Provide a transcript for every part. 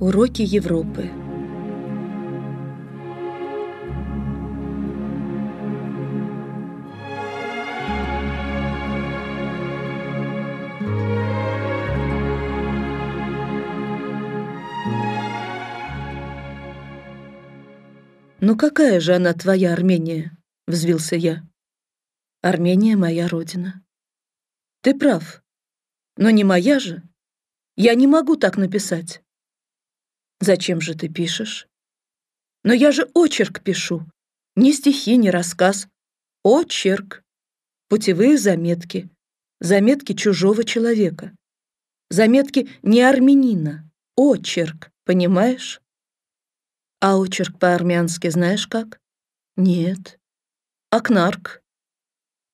Уроки Европы. «Ну какая же она твоя Армения?» — взвился я. «Армения — моя родина». «Ты прав. Но не моя же. Я не могу так написать». «Зачем же ты пишешь?» «Но я же очерк пишу. Ни стихи, ни рассказ. Очерк. Путевые заметки. Заметки чужого человека. Заметки не армянина. Очерк, понимаешь?» А очерк по-армянски знаешь как? Нет. Акнарк.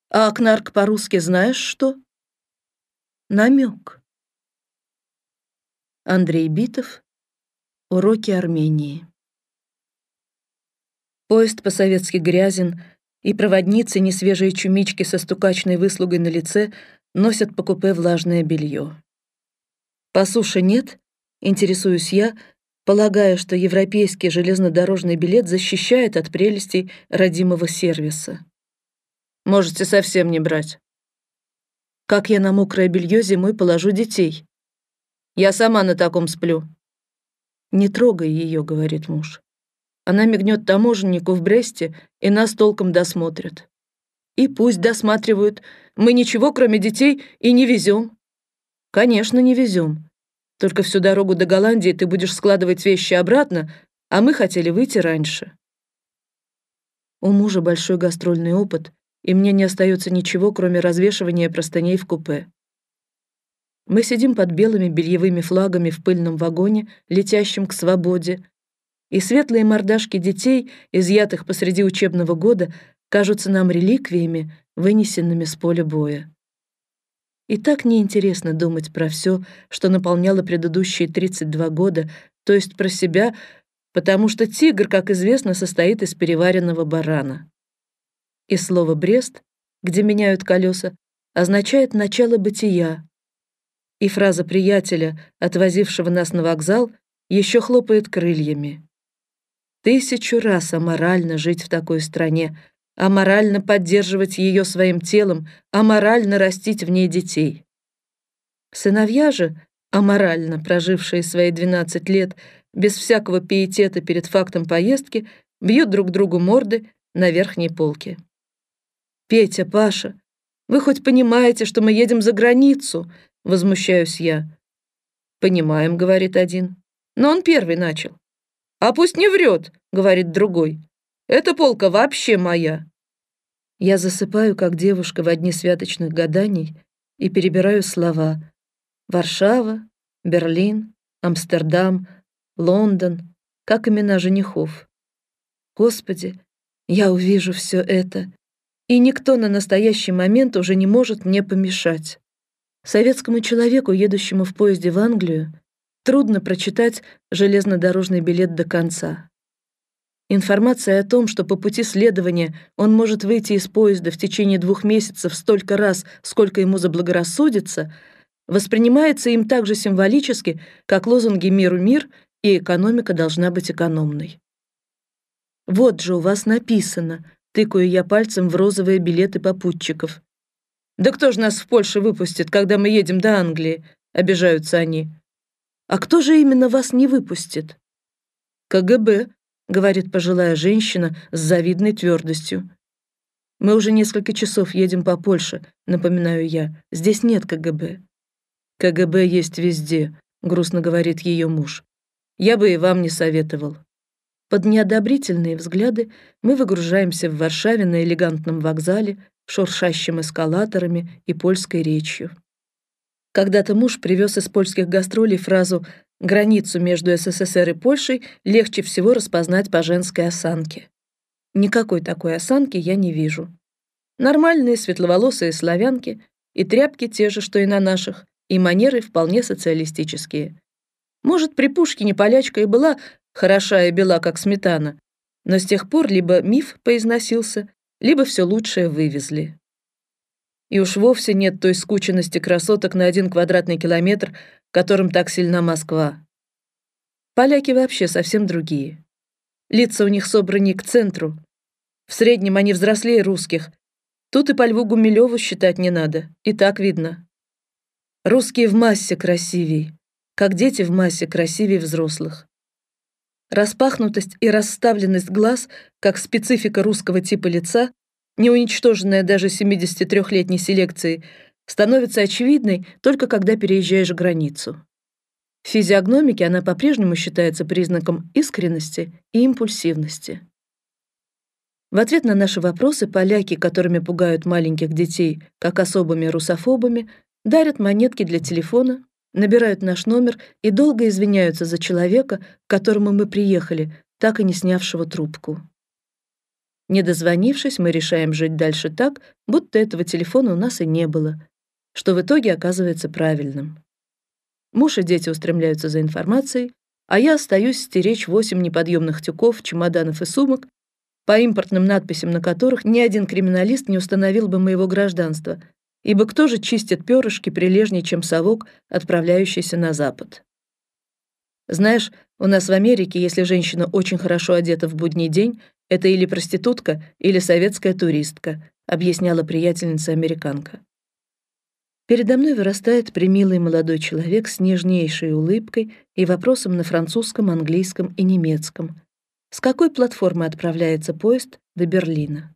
А акнарк по-русски знаешь что? Намек. Андрей Битов. Уроки Армении. Поезд по-советски грязен, и проводницы, несвежие чумички со стукачной выслугой на лице, носят по купе влажное белье. По суше нет, интересуюсь я, полагая, что европейский железнодорожный билет защищает от прелестей родимого сервиса. Можете совсем не брать. Как я на мокрое белье зимой положу детей? Я сама на таком сплю. Не трогай ее, говорит муж. Она мигнет таможеннику в Бресте, и нас толком досмотрят. И пусть досматривают. Мы ничего, кроме детей, и не везем. Конечно, не везем. Только всю дорогу до Голландии ты будешь складывать вещи обратно, а мы хотели выйти раньше. У мужа большой гастрольный опыт, и мне не остается ничего, кроме развешивания простыней в купе. Мы сидим под белыми бельевыми флагами в пыльном вагоне, летящем к свободе, и светлые мордашки детей, изъятых посреди учебного года, кажутся нам реликвиями, вынесенными с поля боя. И так неинтересно думать про все, что наполняло предыдущие 32 года, то есть про себя, потому что тигр, как известно, состоит из переваренного барана. И слово «Брест», где меняют колеса, означает начало бытия. И фраза приятеля, отвозившего нас на вокзал, еще хлопает крыльями. Тысячу раз аморально жить в такой стране, аморально поддерживать ее своим телом, аморально растить в ней детей. Сыновья же, аморально прожившие свои 12 лет без всякого пиетета перед фактом поездки, бьют друг другу морды на верхней полке. «Петя, Паша, вы хоть понимаете, что мы едем за границу?» — возмущаюсь я. «Понимаем», — говорит один. «Но он первый начал». «А пусть не врет», — говорит другой. «Эта полка вообще моя». Я засыпаю, как девушка в одни святочных гаданий, и перебираю слова. Варшава, Берлин, Амстердам, Лондон, как имена женихов. Господи, я увижу все это, и никто на настоящий момент уже не может мне помешать. Советскому человеку, едущему в поезде в Англию, трудно прочитать железнодорожный билет до конца. Информация о том, что по пути следования он может выйти из поезда в течение двух месяцев столько раз, сколько ему заблагорассудится, воспринимается им так же символически, как лозунги «Миру мир» и «Экономика должна быть экономной». «Вот же у вас написано», — тыкаю я пальцем в розовые билеты попутчиков. «Да кто же нас в Польше выпустит, когда мы едем до Англии?» — обижаются они. «А кто же именно вас не выпустит?» «КГБ», говорит пожилая женщина с завидной твердостью. Мы уже несколько часов едем по Польше, напоминаю я. Здесь нет КГБ. КГБ есть везде, грустно говорит ее муж. Я бы и вам не советовал. Под неодобрительные взгляды мы выгружаемся в Варшаве на элегантном вокзале, шуршащим эскалаторами и польской речью. Когда-то муж привез из польских гастролей фразу Границу между СССР и Польшей легче всего распознать по женской осанке. Никакой такой осанки я не вижу. Нормальные светловолосые славянки, и тряпки те же, что и на наших, и манеры вполне социалистические. Может, при Пушкине полячка и была хороша и бела, как сметана, но с тех пор либо миф поизносился, либо все лучшее вывезли. И уж вовсе нет той скученности красоток на один квадратный километр, которым так сильна Москва. Поляки вообще совсем другие. Лица у них собраны к центру. В среднем они взрослее русских. Тут и по Льву Гумилеву считать не надо, и так видно. Русские в массе красивей, как дети в массе красивее взрослых. Распахнутость и расставленность глаз, как специфика русского типа лица, не уничтоженная даже 73-летней селекцией, становится очевидной только когда переезжаешь границу. В физиогномике она по-прежнему считается признаком искренности и импульсивности. В ответ на наши вопросы поляки, которыми пугают маленьких детей, как особыми русофобами, дарят монетки для телефона, набирают наш номер и долго извиняются за человека, к которому мы приехали, так и не снявшего трубку. Не дозвонившись, мы решаем жить дальше так, будто этого телефона у нас и не было, что в итоге оказывается правильным. Муж и дети устремляются за информацией, а я остаюсь стеречь восемь неподъемных тюков, чемоданов и сумок, по импортным надписям на которых ни один криминалист не установил бы моего гражданства, ибо кто же чистит перышки прилежнее, чем совок, отправляющийся на запад? Знаешь, у нас в Америке, если женщина очень хорошо одета в будний день, это или проститутка, или советская туристка, объясняла приятельница американка. Передо мной вырастает примилый молодой человек с нежнейшей улыбкой и вопросом на французском, английском и немецком. С какой платформы отправляется поезд до Берлина?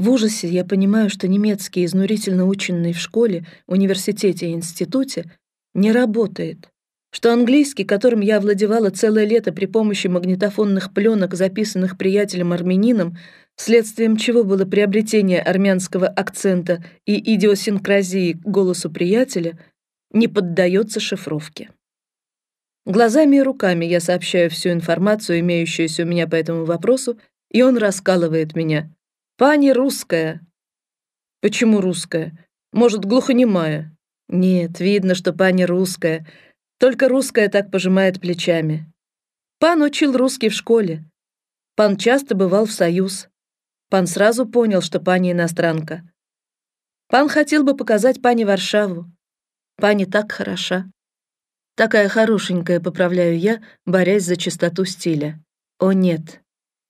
В ужасе я понимаю, что немецкий, изнурительно ученный в школе, университете и институте, не работает, что английский, которым я овладевала целое лето при помощи магнитофонных пленок, записанных приятелем-армянином, следствием чего было приобретение армянского акцента и идиосинкразии к голосу приятеля, не поддается шифровке. Глазами и руками я сообщаю всю информацию, имеющуюся у меня по этому вопросу, и он раскалывает меня. «Пани русская!» «Почему русская? Может, глухонемая?» «Нет, видно, что пани русская. Только русская так пожимает плечами. Пан учил русский в школе. Пан часто бывал в Союз. Пан сразу понял, что пани иностранка. Пан хотел бы показать пани Варшаву. Пани так хороша. Такая хорошенькая, поправляю я, борясь за чистоту стиля. О нет.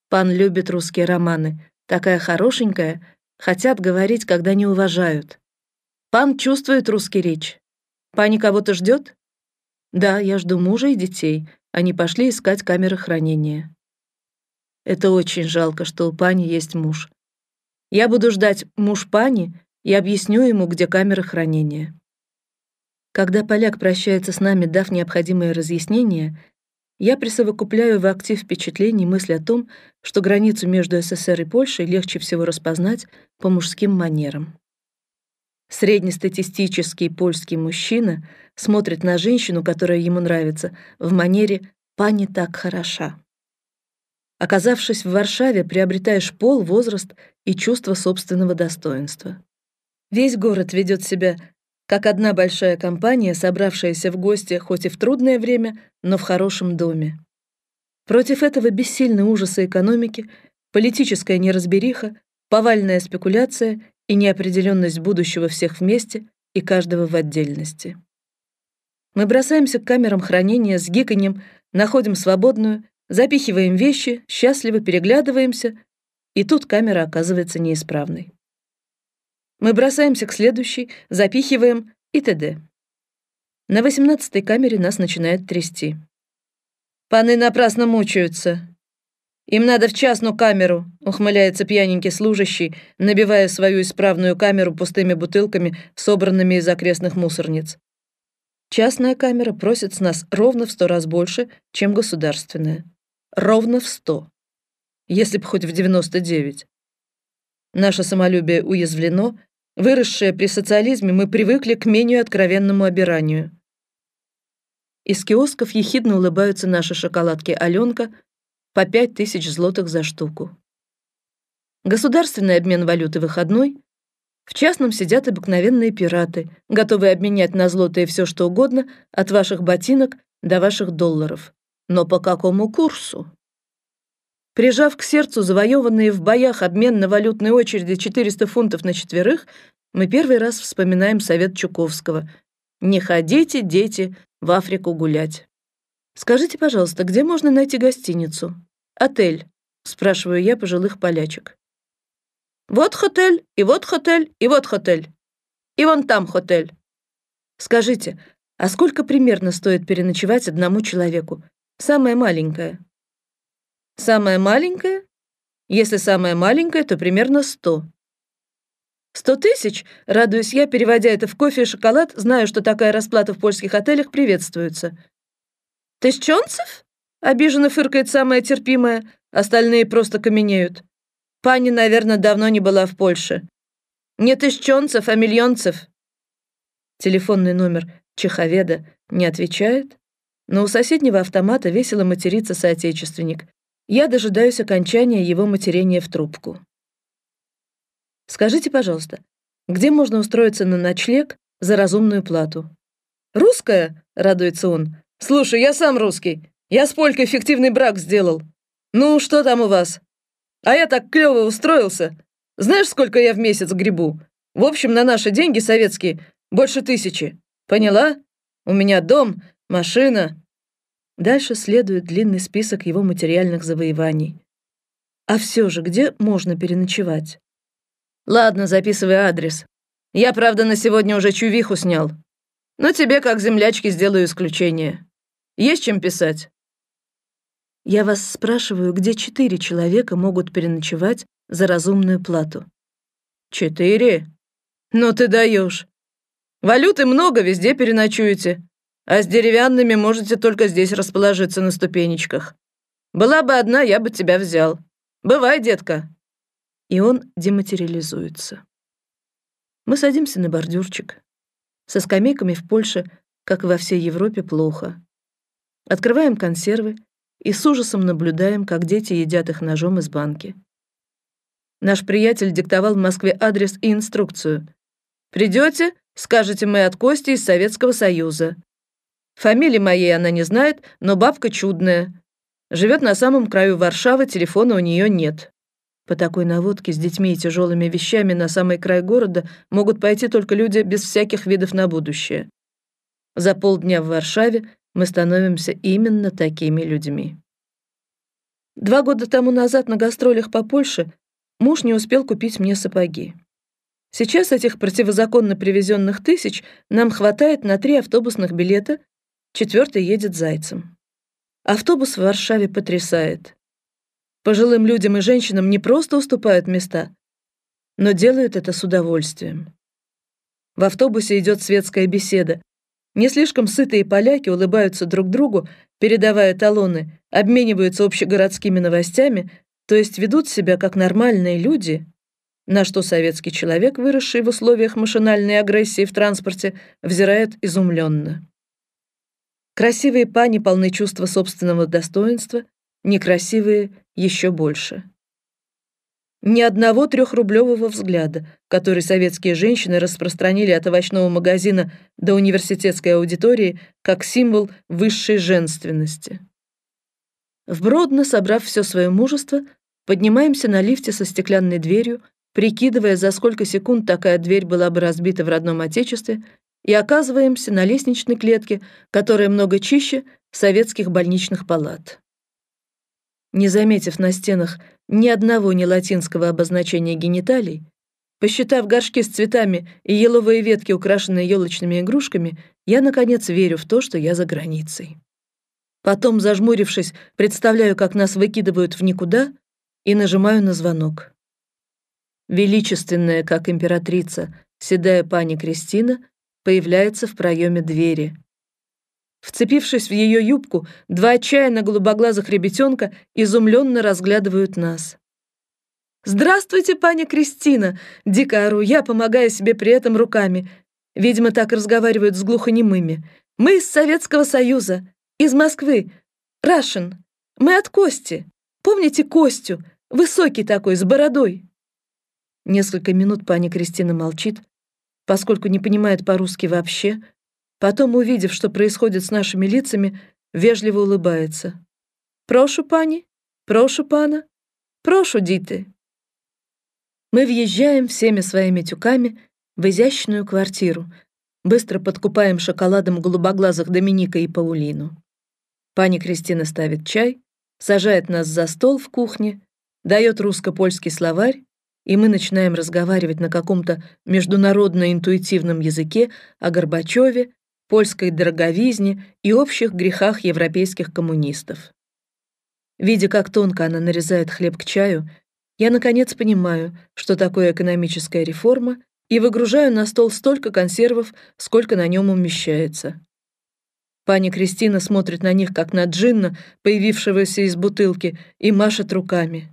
Пан любит русские романы. Такая хорошенькая, хотят говорить, когда не уважают. Пан чувствует русский речь. Пани кого-то ждет? Да, я жду мужа и детей. Они пошли искать камеры хранения. Это очень жалко, что у пани есть муж. Я буду ждать муж пани и объясню ему, где камера хранения. Когда поляк прощается с нами, дав необходимые разъяснения, я присовокупляю в актив впечатлений мысль о том, что границу между СССР и Польшей легче всего распознать по мужским манерам. Среднестатистический польский мужчина смотрит на женщину, которая ему нравится, в манере «пани так хороша». Оказавшись в Варшаве, приобретаешь пол, возраст и чувство собственного достоинства. Весь город ведет себя как одна большая компания, собравшаяся в гости хоть и в трудное время, но в хорошем доме. Против этого бессильны ужасы экономики, политическая неразбериха, повальная спекуляция и неопределенность будущего всех вместе и каждого в отдельности. Мы бросаемся к камерам хранения с гиканьем, находим свободную, Запихиваем вещи, счастливо переглядываемся, и тут камера оказывается неисправной. Мы бросаемся к следующей, запихиваем и т.д. На восемнадцатой камере нас начинает трясти. Паны напрасно мучаются. Им надо в частную камеру, ухмыляется пьяненький служащий, набивая свою исправную камеру пустыми бутылками, собранными из окрестных мусорниц. Частная камера просит с нас ровно в сто раз больше, чем государственная ровно в сто, если б хоть в девяносто девять. Наше самолюбие уязвлено, выросшее при социализме, мы привыкли к менее откровенному обиранию. Из киосков ехидно улыбаются наши шоколадки Аленка по пять тысяч злотых за штуку. Государственный обмен валюты выходной. В частном сидят обыкновенные пираты, готовые обменять на злотые все что угодно, от ваших ботинок до ваших долларов. Но по какому курсу? Прижав к сердцу завоеванные в боях обмен на валютной очереди 400 фунтов на четверых, мы первый раз вспоминаем совет Чуковского: "Не ходите, дети, в Африку гулять". Скажите, пожалуйста, где можно найти гостиницу? Отель, спрашиваю я пожилых полячек. Вот хотель, и вот хотель, и вот хотель. И вон там хотель. Скажите, а сколько примерно стоит переночевать одному человеку? Самое маленькое. Самое маленькое? Если самое маленькое, то примерно сто. Сто тысяч? Радуюсь я, переводя это в кофе и шоколад, знаю, что такая расплата в польских отелях приветствуется. Тысячонцев? Обиженно фыркает самая терпимая, остальные просто каменеют. Пани, наверное, давно не была в Польше. Не тысячонцев, а миллионцев. Телефонный номер Чеховеда не отвечает, но у соседнего автомата весело матерится соотечественник. Я дожидаюсь окончания его матерения в трубку. Скажите, пожалуйста, где можно устроиться на ночлег за разумную плату? «Русская?» — радуется он. «Слушай, я сам русский. Я с Полькой фиктивный брак сделал. Ну, что там у вас? А я так клёво устроился. Знаешь, сколько я в месяц грибу? В общем, на наши деньги советские больше тысячи. Поняла? У меня дом, машина». Дальше следует длинный список его материальных завоеваний. А все же, где можно переночевать? Ладно, записывай адрес. Я, правда, на сегодня уже чувиху снял. Но тебе, как землячки, сделаю исключение. Есть чем писать? Я вас спрашиваю, где четыре человека могут переночевать за разумную плату? Четыре? Ну ты даешь. Валюты много, везде переночуете. А с деревянными можете только здесь расположиться на ступенечках. Была бы одна, я бы тебя взял. Бывай, детка и он дематериализуется. Мы садимся на бордюрчик. Со скамейками в Польше, как и во всей Европе, плохо. Открываем консервы и с ужасом наблюдаем, как дети едят их ножом из банки. Наш приятель диктовал в Москве адрес и инструкцию. «Придете, скажете мы от Кости из Советского Союза. Фамилии моей она не знает, но бабка чудная. Живет на самом краю Варшавы, телефона у нее нет. По такой наводке с детьми и тяжелыми вещами на самый край города могут пойти только люди без всяких видов на будущее. За полдня в Варшаве мы становимся именно такими людьми. Два года тому назад на гастролях по Польше муж не успел купить мне сапоги. Сейчас этих противозаконно привезенных тысяч нам хватает на три автобусных билета, четвертый едет зайцем. Автобус в Варшаве потрясает. Пожилым людям и женщинам не просто уступают места, но делают это с удовольствием. В автобусе идет светская беседа. Не слишком сытые поляки улыбаются друг другу, передавая талоны, обмениваются общегородскими новостями, то есть ведут себя как нормальные люди, на что советский человек, выросший в условиях машинальной агрессии в транспорте, взирает изумленно. Красивые пани полны чувства собственного достоинства, некрасивые еще больше. Ни одного трехрублевого взгляда, который советские женщины распространили от овощного магазина до университетской аудитории как символ высшей женственности. В Бродно, собрав все свое мужество, поднимаемся на лифте со стеклянной дверью, прикидывая, за сколько секунд такая дверь была бы разбита в родном отечестве, и оказываемся на лестничной клетке, которая много чище советских больничных палат. Не заметив на стенах ни одного не латинского обозначения гениталий, посчитав горшки с цветами и еловые ветки, украшенные елочными игрушками, я, наконец, верю в то, что я за границей. Потом, зажмурившись, представляю, как нас выкидывают в никуда, и нажимаю на звонок. Величественная, как императрица, седая пани Кристина появляется в проеме двери, Вцепившись в ее юбку, два отчаянно голубоглазых ребятенка изумленно разглядывают нас. «Здравствуйте, паня Кристина!» — дико ору я, помогая себе при этом руками. Видимо, так разговаривают с глухонемыми. «Мы из Советского Союза, из Москвы. Рашин. Мы от Кости. Помните Костю? Высокий такой, с бородой». Несколько минут паня Кристина молчит, поскольку не понимает по-русски вообще, Потом, увидев, что происходит с нашими лицами, вежливо улыбается. «Прошу, пани, прошу, пана, прошу, диты». Мы въезжаем всеми своими тюками в изящную квартиру, быстро подкупаем шоколадом голубоглазых Доминика и Паулину. Пани Кристина ставит чай, сажает нас за стол в кухне, дает русско-польский словарь, и мы начинаем разговаривать на каком-то международно-интуитивном языке о Горбачеве, польской дороговизне и общих грехах европейских коммунистов. Видя, как тонко она нарезает хлеб к чаю, я наконец понимаю, что такое экономическая реформа, и выгружаю на стол столько консервов, сколько на нем умещается. Пани Кристина смотрит на них, как на джинна, появившегося из бутылки, и машет руками.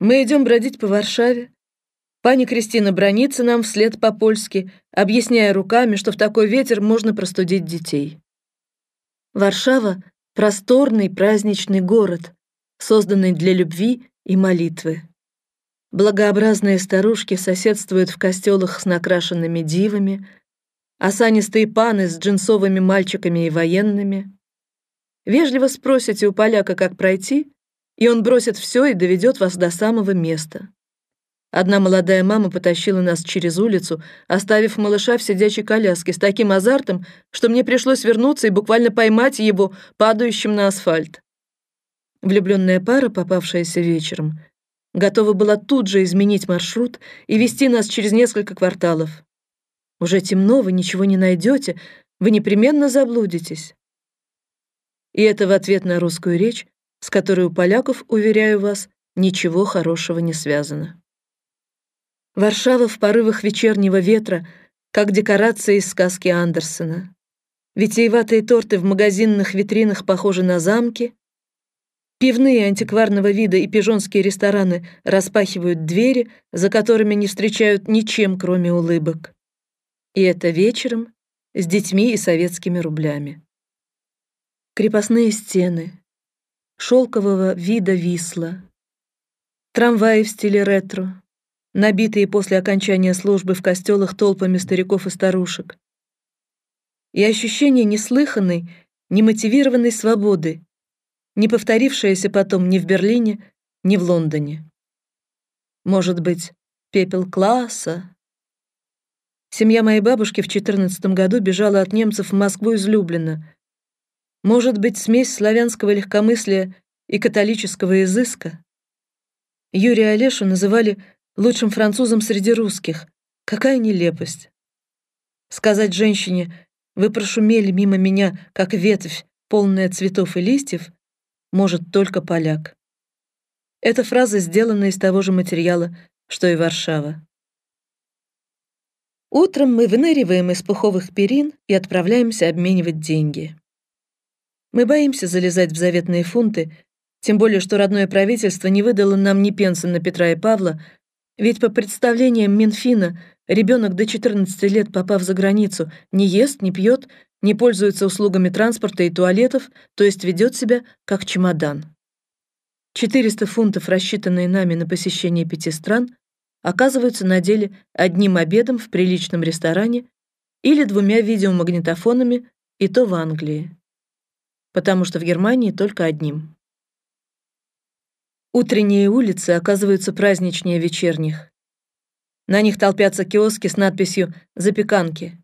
Мы идем бродить по Варшаве. Пани Кристина бронится нам вслед по-польски, объясняя руками, что в такой ветер можно простудить детей. Варшава — просторный праздничный город, созданный для любви и молитвы. Благообразные старушки соседствуют в костелах с накрашенными дивами, осанистые паны с джинсовыми мальчиками и военными. Вежливо спросите у поляка, как пройти, и он бросит все и доведет вас до самого места. Одна молодая мама потащила нас через улицу, оставив малыша в сидячей коляске с таким азартом, что мне пришлось вернуться и буквально поймать его, падающим на асфальт. Влюбленная пара, попавшаяся вечером, готова была тут же изменить маршрут и вести нас через несколько кварталов. Уже темно, вы ничего не найдете, вы непременно заблудитесь. И это в ответ на русскую речь, с которой у поляков, уверяю вас, ничего хорошего не связано. Варшава в порывах вечернего ветра, как декорация из сказки Андерсена. Витиеватые торты в магазинных витринах похожи на замки, Пивные антикварного вида и пижонские рестораны распахивают двери, за которыми не встречают ничем, кроме улыбок. И это вечером с детьми и советскими рублями. Крепостные стены, шелкового вида висла, трамваи в стиле ретро, набитые после окончания службы в костелах толпами стариков и старушек. И ощущение неслыханной, немотивированной свободы, не повторившаяся потом ни в Берлине, ни в Лондоне. Может быть, пепел класса? Семья моей бабушки в 14 году бежала от немцев в Москву из Люблина. Может быть, смесь славянского легкомыслия и католического изыска? Юрия Олешу называли лучшим французом среди русских. Какая нелепость! Сказать женщине «Вы прошумели мимо меня, как ветвь, полная цветов и листьев», может только поляк. Эта фраза сделана из того же материала, что и Варшава. Утром мы выныриваем из пуховых перин и отправляемся обменивать деньги. Мы боимся залезать в заветные фунты, тем более что родное правительство не выдало нам ни пенса на Петра и Павла, ведь по представлениям Минфина ребенок до 14 лет, попав за границу, не ест, не пьет, не пользуется услугами транспорта и туалетов, то есть ведет себя как чемодан. 400 фунтов, рассчитанные нами на посещение пяти стран, оказываются на деле одним обедом в приличном ресторане или двумя видеомагнитофонами, и то в Англии. Потому что в Германии только одним. Утренние улицы оказываются праздничнее вечерних. На них толпятся киоски с надписью «Запеканки»,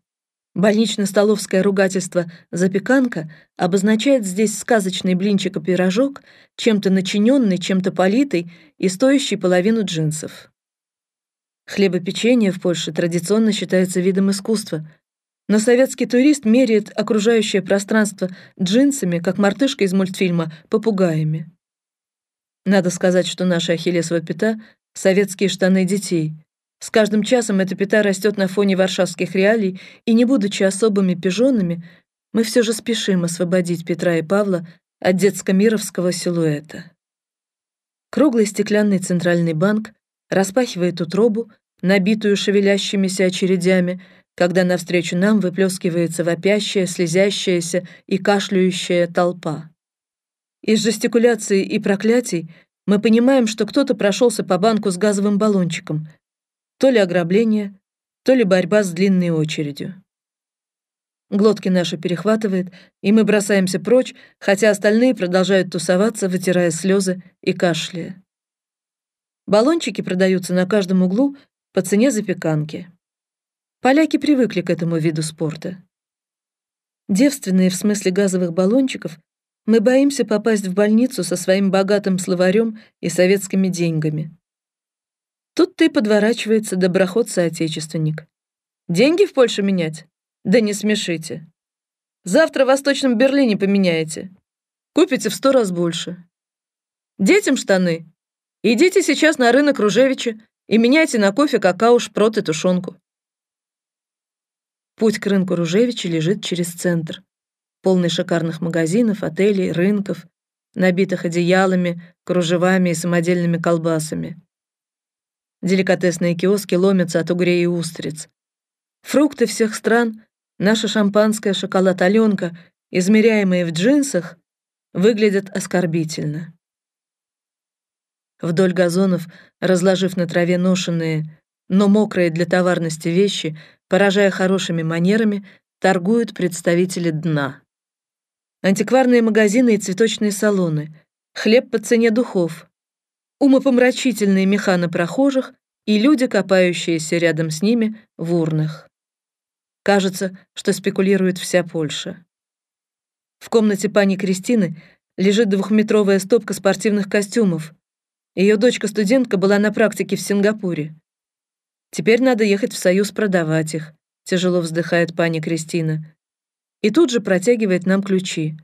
Больнично-столовское ругательство «запеканка» обозначает здесь сказочный блинчик и пирожок, чем-то начиненный, чем-то политый и стоящий половину джинсов. Хлебопечение в Польше традиционно считается видом искусства, но советский турист меряет окружающее пространство джинсами, как мартышка из мультфильма, попугаями. Надо сказать, что наша ахиллесова пята — советские штаны детей — с каждым часом эта пята растет на фоне варшавских реалий, и не будучи особыми пижонами, мы все же спешим освободить Петра и Павла от детско-мировского силуэта. Круглый стеклянный центральный банк распахивает утробу, набитую шевелящимися очередями, когда навстречу нам выплескивается вопящая, слезящаяся и кашляющая толпа. Из жестикуляции и проклятий мы понимаем, что кто-то прошелся по банку с газовым баллончиком — то ли ограбление, то ли борьба с длинной очередью. Глотки наши перехватывает, и мы бросаемся прочь, хотя остальные продолжают тусоваться, вытирая слезы и кашляя. Баллончики продаются на каждом углу по цене запеканки. Поляки привыкли к этому виду спорта. Девственные в смысле газовых баллончиков, мы боимся попасть в больницу со своим богатым словарем и советскими деньгами. Тут ты подворачивается доброход-соотечественник. Деньги в Польше менять? Да не смешите. Завтра в Восточном Берлине поменяете. Купите в сто раз больше. Детям штаны. Идите сейчас на рынок Ружевича и меняйте на кофе, какао, шпрот и тушенку. Путь к рынку Ружевича лежит через центр, полный шикарных магазинов, отелей, рынков, набитых одеялами, кружевами и самодельными колбасами. Деликатесные киоски ломятся от угрей и устриц. Фрукты всех стран, наша шампанская шоколад-аленка, измеряемые в джинсах, выглядят оскорбительно. Вдоль газонов, разложив на траве ношенные, но мокрые для товарности вещи, поражая хорошими манерами, торгуют представители дна. Антикварные магазины и цветочные салоны, хлеб по цене духов, умопомрачительные меха на прохожих и люди, копающиеся рядом с ними в урнах. Кажется, что спекулирует вся Польша. В комнате пани Кристины лежит двухметровая стопка спортивных костюмов. Ее дочка-студентка была на практике в Сингапуре. Теперь надо ехать в Союз продавать их, тяжело вздыхает пани Кристина. И тут же протягивает нам ключи.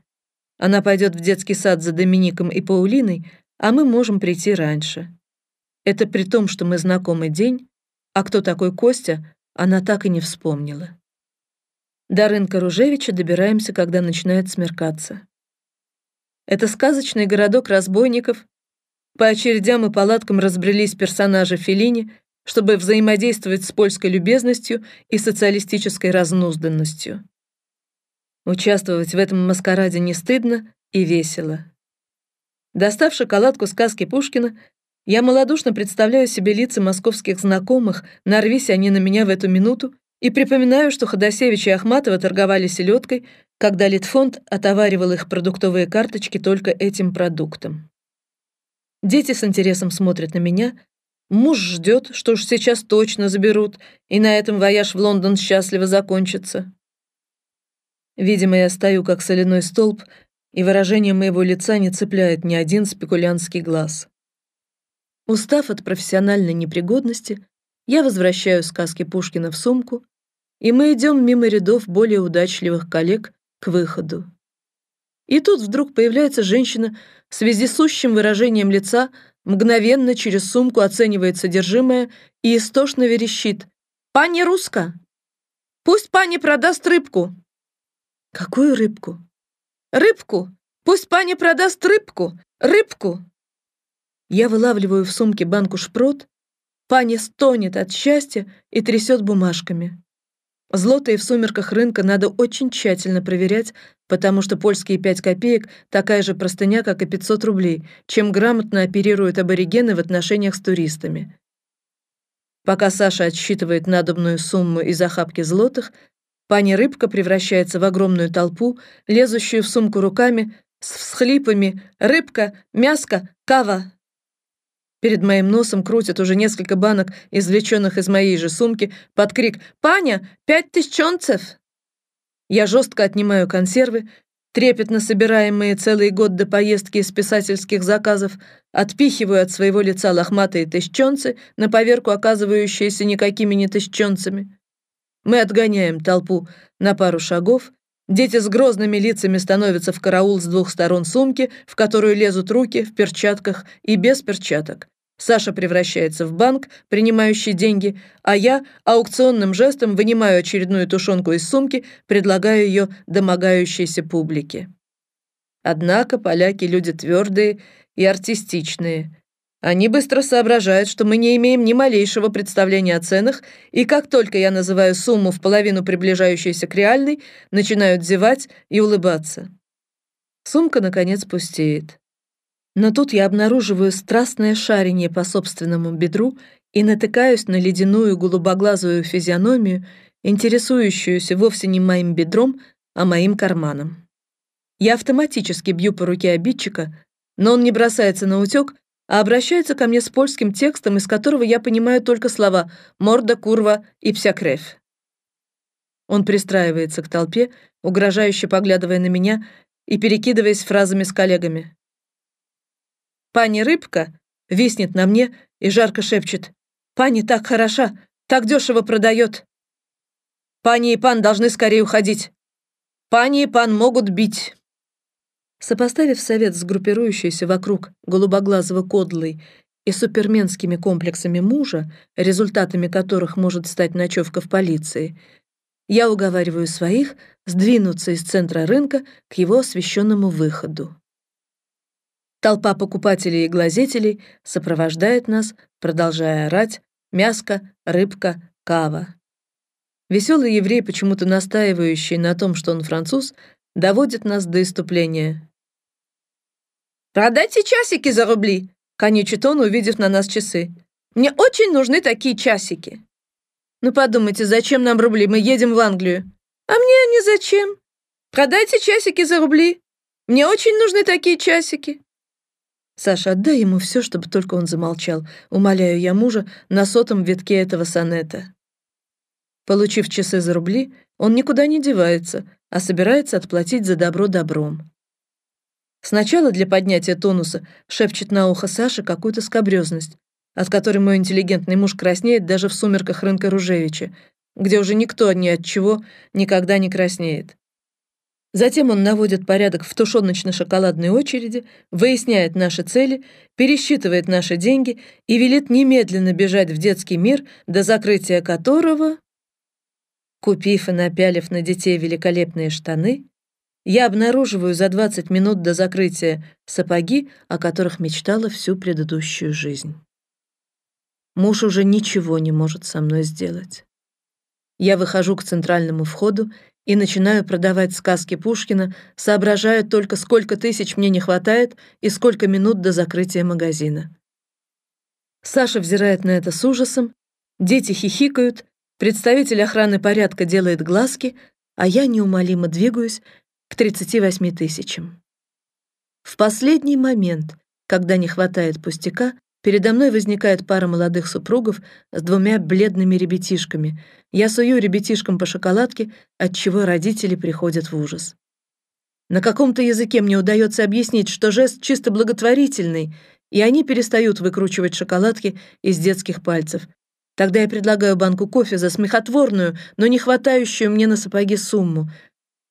Она пойдет в детский сад за Домиником и Паулиной, а мы можем прийти раньше. Это при том, что мы знакомый день, а кто такой Костя, она так и не вспомнила. До рынка Ружевича добираемся, когда начинает смеркаться. Это сказочный городок разбойников. По очередям и палаткам разбрелись персонажи Феллини, чтобы взаимодействовать с польской любезностью и социалистической разнузданностью. Участвовать в этом маскараде не стыдно и весело. Достав шоколадку сказки Пушкина, я малодушно представляю себе лица московских знакомых, нарвись они на меня в эту минуту, и припоминаю, что Ходосевич и Ахматова торговали селедкой, когда Литфонд отоваривал их продуктовые карточки только этим продуктом. Дети с интересом смотрят на меня, муж ждет, что уж сейчас точно заберут, и на этом вояж в Лондон счастливо закончится. Видимо, я стою как соляной столб, и выражение моего лица не цепляет ни один спекулянтский глаз. Устав от профессиональной непригодности, я возвращаю сказки Пушкина в сумку, и мы идем мимо рядов более удачливых коллег к выходу. И тут вдруг появляется женщина с вездесущим выражением лица, мгновенно через сумку оценивает содержимое и истошно верещит. «Пани Руска! Пусть пани продаст рыбку!» «Какую рыбку?» Рыбку! Пусть пани продаст рыбку! Рыбку!» Я вылавливаю в сумке банку шпрот, пани стонет от счастья и трясет бумажками. Злотые в сумерках рынка надо очень тщательно проверять, потому что польские пять копеек такая же простыня, как и 500 рублей, чем грамотно оперируют аборигены в отношениях с туристами. Пока Саша отсчитывает надобную сумму из охапки злотых, Пани Рыбка превращается в огромную толпу, лезущую в сумку руками, с всхлипами «Рыбка! Мяско! Кава!». Перед моим носом крутят уже несколько банок, извлеченных из моей же сумки, под крик «Паня! Пять тысячонцев!». Я жестко отнимаю консервы, трепетно собираемые целый год до поездки из писательских заказов, отпихиваю от своего лица лохматые тысячонцы, на поверку оказывающиеся никакими не тысячонцами. Мы отгоняем толпу на пару шагов. Дети с грозными лицами становятся в караул с двух сторон сумки, в которую лезут руки в перчатках и без перчаток. Саша превращается в банк, принимающий деньги, а я аукционным жестом вынимаю очередную тушенку из сумки, предлагаю ее домогающейся публике. Однако поляки люди твердые и артистичные. Они быстро соображают, что мы не имеем ни малейшего представления о ценах, и как только я называю сумму в половину приближающейся к реальной, начинают зевать и улыбаться. Сумка, наконец, пустеет. Но тут я обнаруживаю страстное шарение по собственному бедру и натыкаюсь на ледяную голубоглазую физиономию, интересующуюся вовсе не моим бедром, а моим карманом. Я автоматически бью по руке обидчика, но он не бросается на утек, а обращается ко мне с польским текстом, из которого я понимаю только слова «морда, курва» и «вся кровь». Он пристраивается к толпе, угрожающе поглядывая на меня и перекидываясь фразами с коллегами. Пани Рыбка виснет на мне и жарко шепчет. «Пани так хороша, так дешево продает. Пани и пан должны скорее уходить. Пани и пан могут бить». Сопоставив совет с группирующейся вокруг голубоглазого кодлой и суперменскими комплексами мужа, результатами которых может стать ночевка в полиции, я уговариваю своих сдвинуться из центра рынка к его освещенному выходу. Толпа покупателей и глазетелей сопровождает нас, продолжая орать «мяско», «рыбка», «кава». Веселый еврей, почему-то настаивающий на том, что он француз, доводит нас до иступления. «Продайте часики за рубли!» — конючит он, увидев на нас часы. «Мне очень нужны такие часики!» «Ну подумайте, зачем нам рубли? Мы едем в Англию!» «А мне они зачем? Продайте часики за рубли! Мне очень нужны такие часики!» Саша, отдай ему все, чтобы только он замолчал, умоляю я мужа на сотом витке этого сонета. Получив часы за рубли, он никуда не девается, а собирается отплатить за добро добром. Сначала для поднятия тонуса шепчет на ухо Саше какую-то скобрезность, от которой мой интеллигентный муж краснеет даже в сумерках рынка Ружевича, где уже никто ни от чего никогда не краснеет. Затем он наводит порядок в тушеночно-шоколадной очереди, выясняет наши цели, пересчитывает наши деньги и велит немедленно бежать в детский мир, до закрытия которого, купив и напялив на детей великолепные штаны, я обнаруживаю за 20 минут до закрытия сапоги, о которых мечтала всю предыдущую жизнь. Муж уже ничего не может со мной сделать. Я выхожу к центральному входу и начинаю продавать сказки Пушкина, соображая только, сколько тысяч мне не хватает и сколько минут до закрытия магазина. Саша взирает на это с ужасом, дети хихикают, представитель охраны порядка делает глазки, а я неумолимо двигаюсь к 38 тысячам. В последний момент, когда не хватает пустяка, Передо мной возникает пара молодых супругов с двумя бледными ребятишками. Я сую ребятишкам по шоколадке, от чего родители приходят в ужас. На каком-то языке мне удается объяснить, что жест чисто благотворительный, и они перестают выкручивать шоколадки из детских пальцев. Тогда я предлагаю банку кофе за смехотворную, но не хватающую мне на сапоги сумму.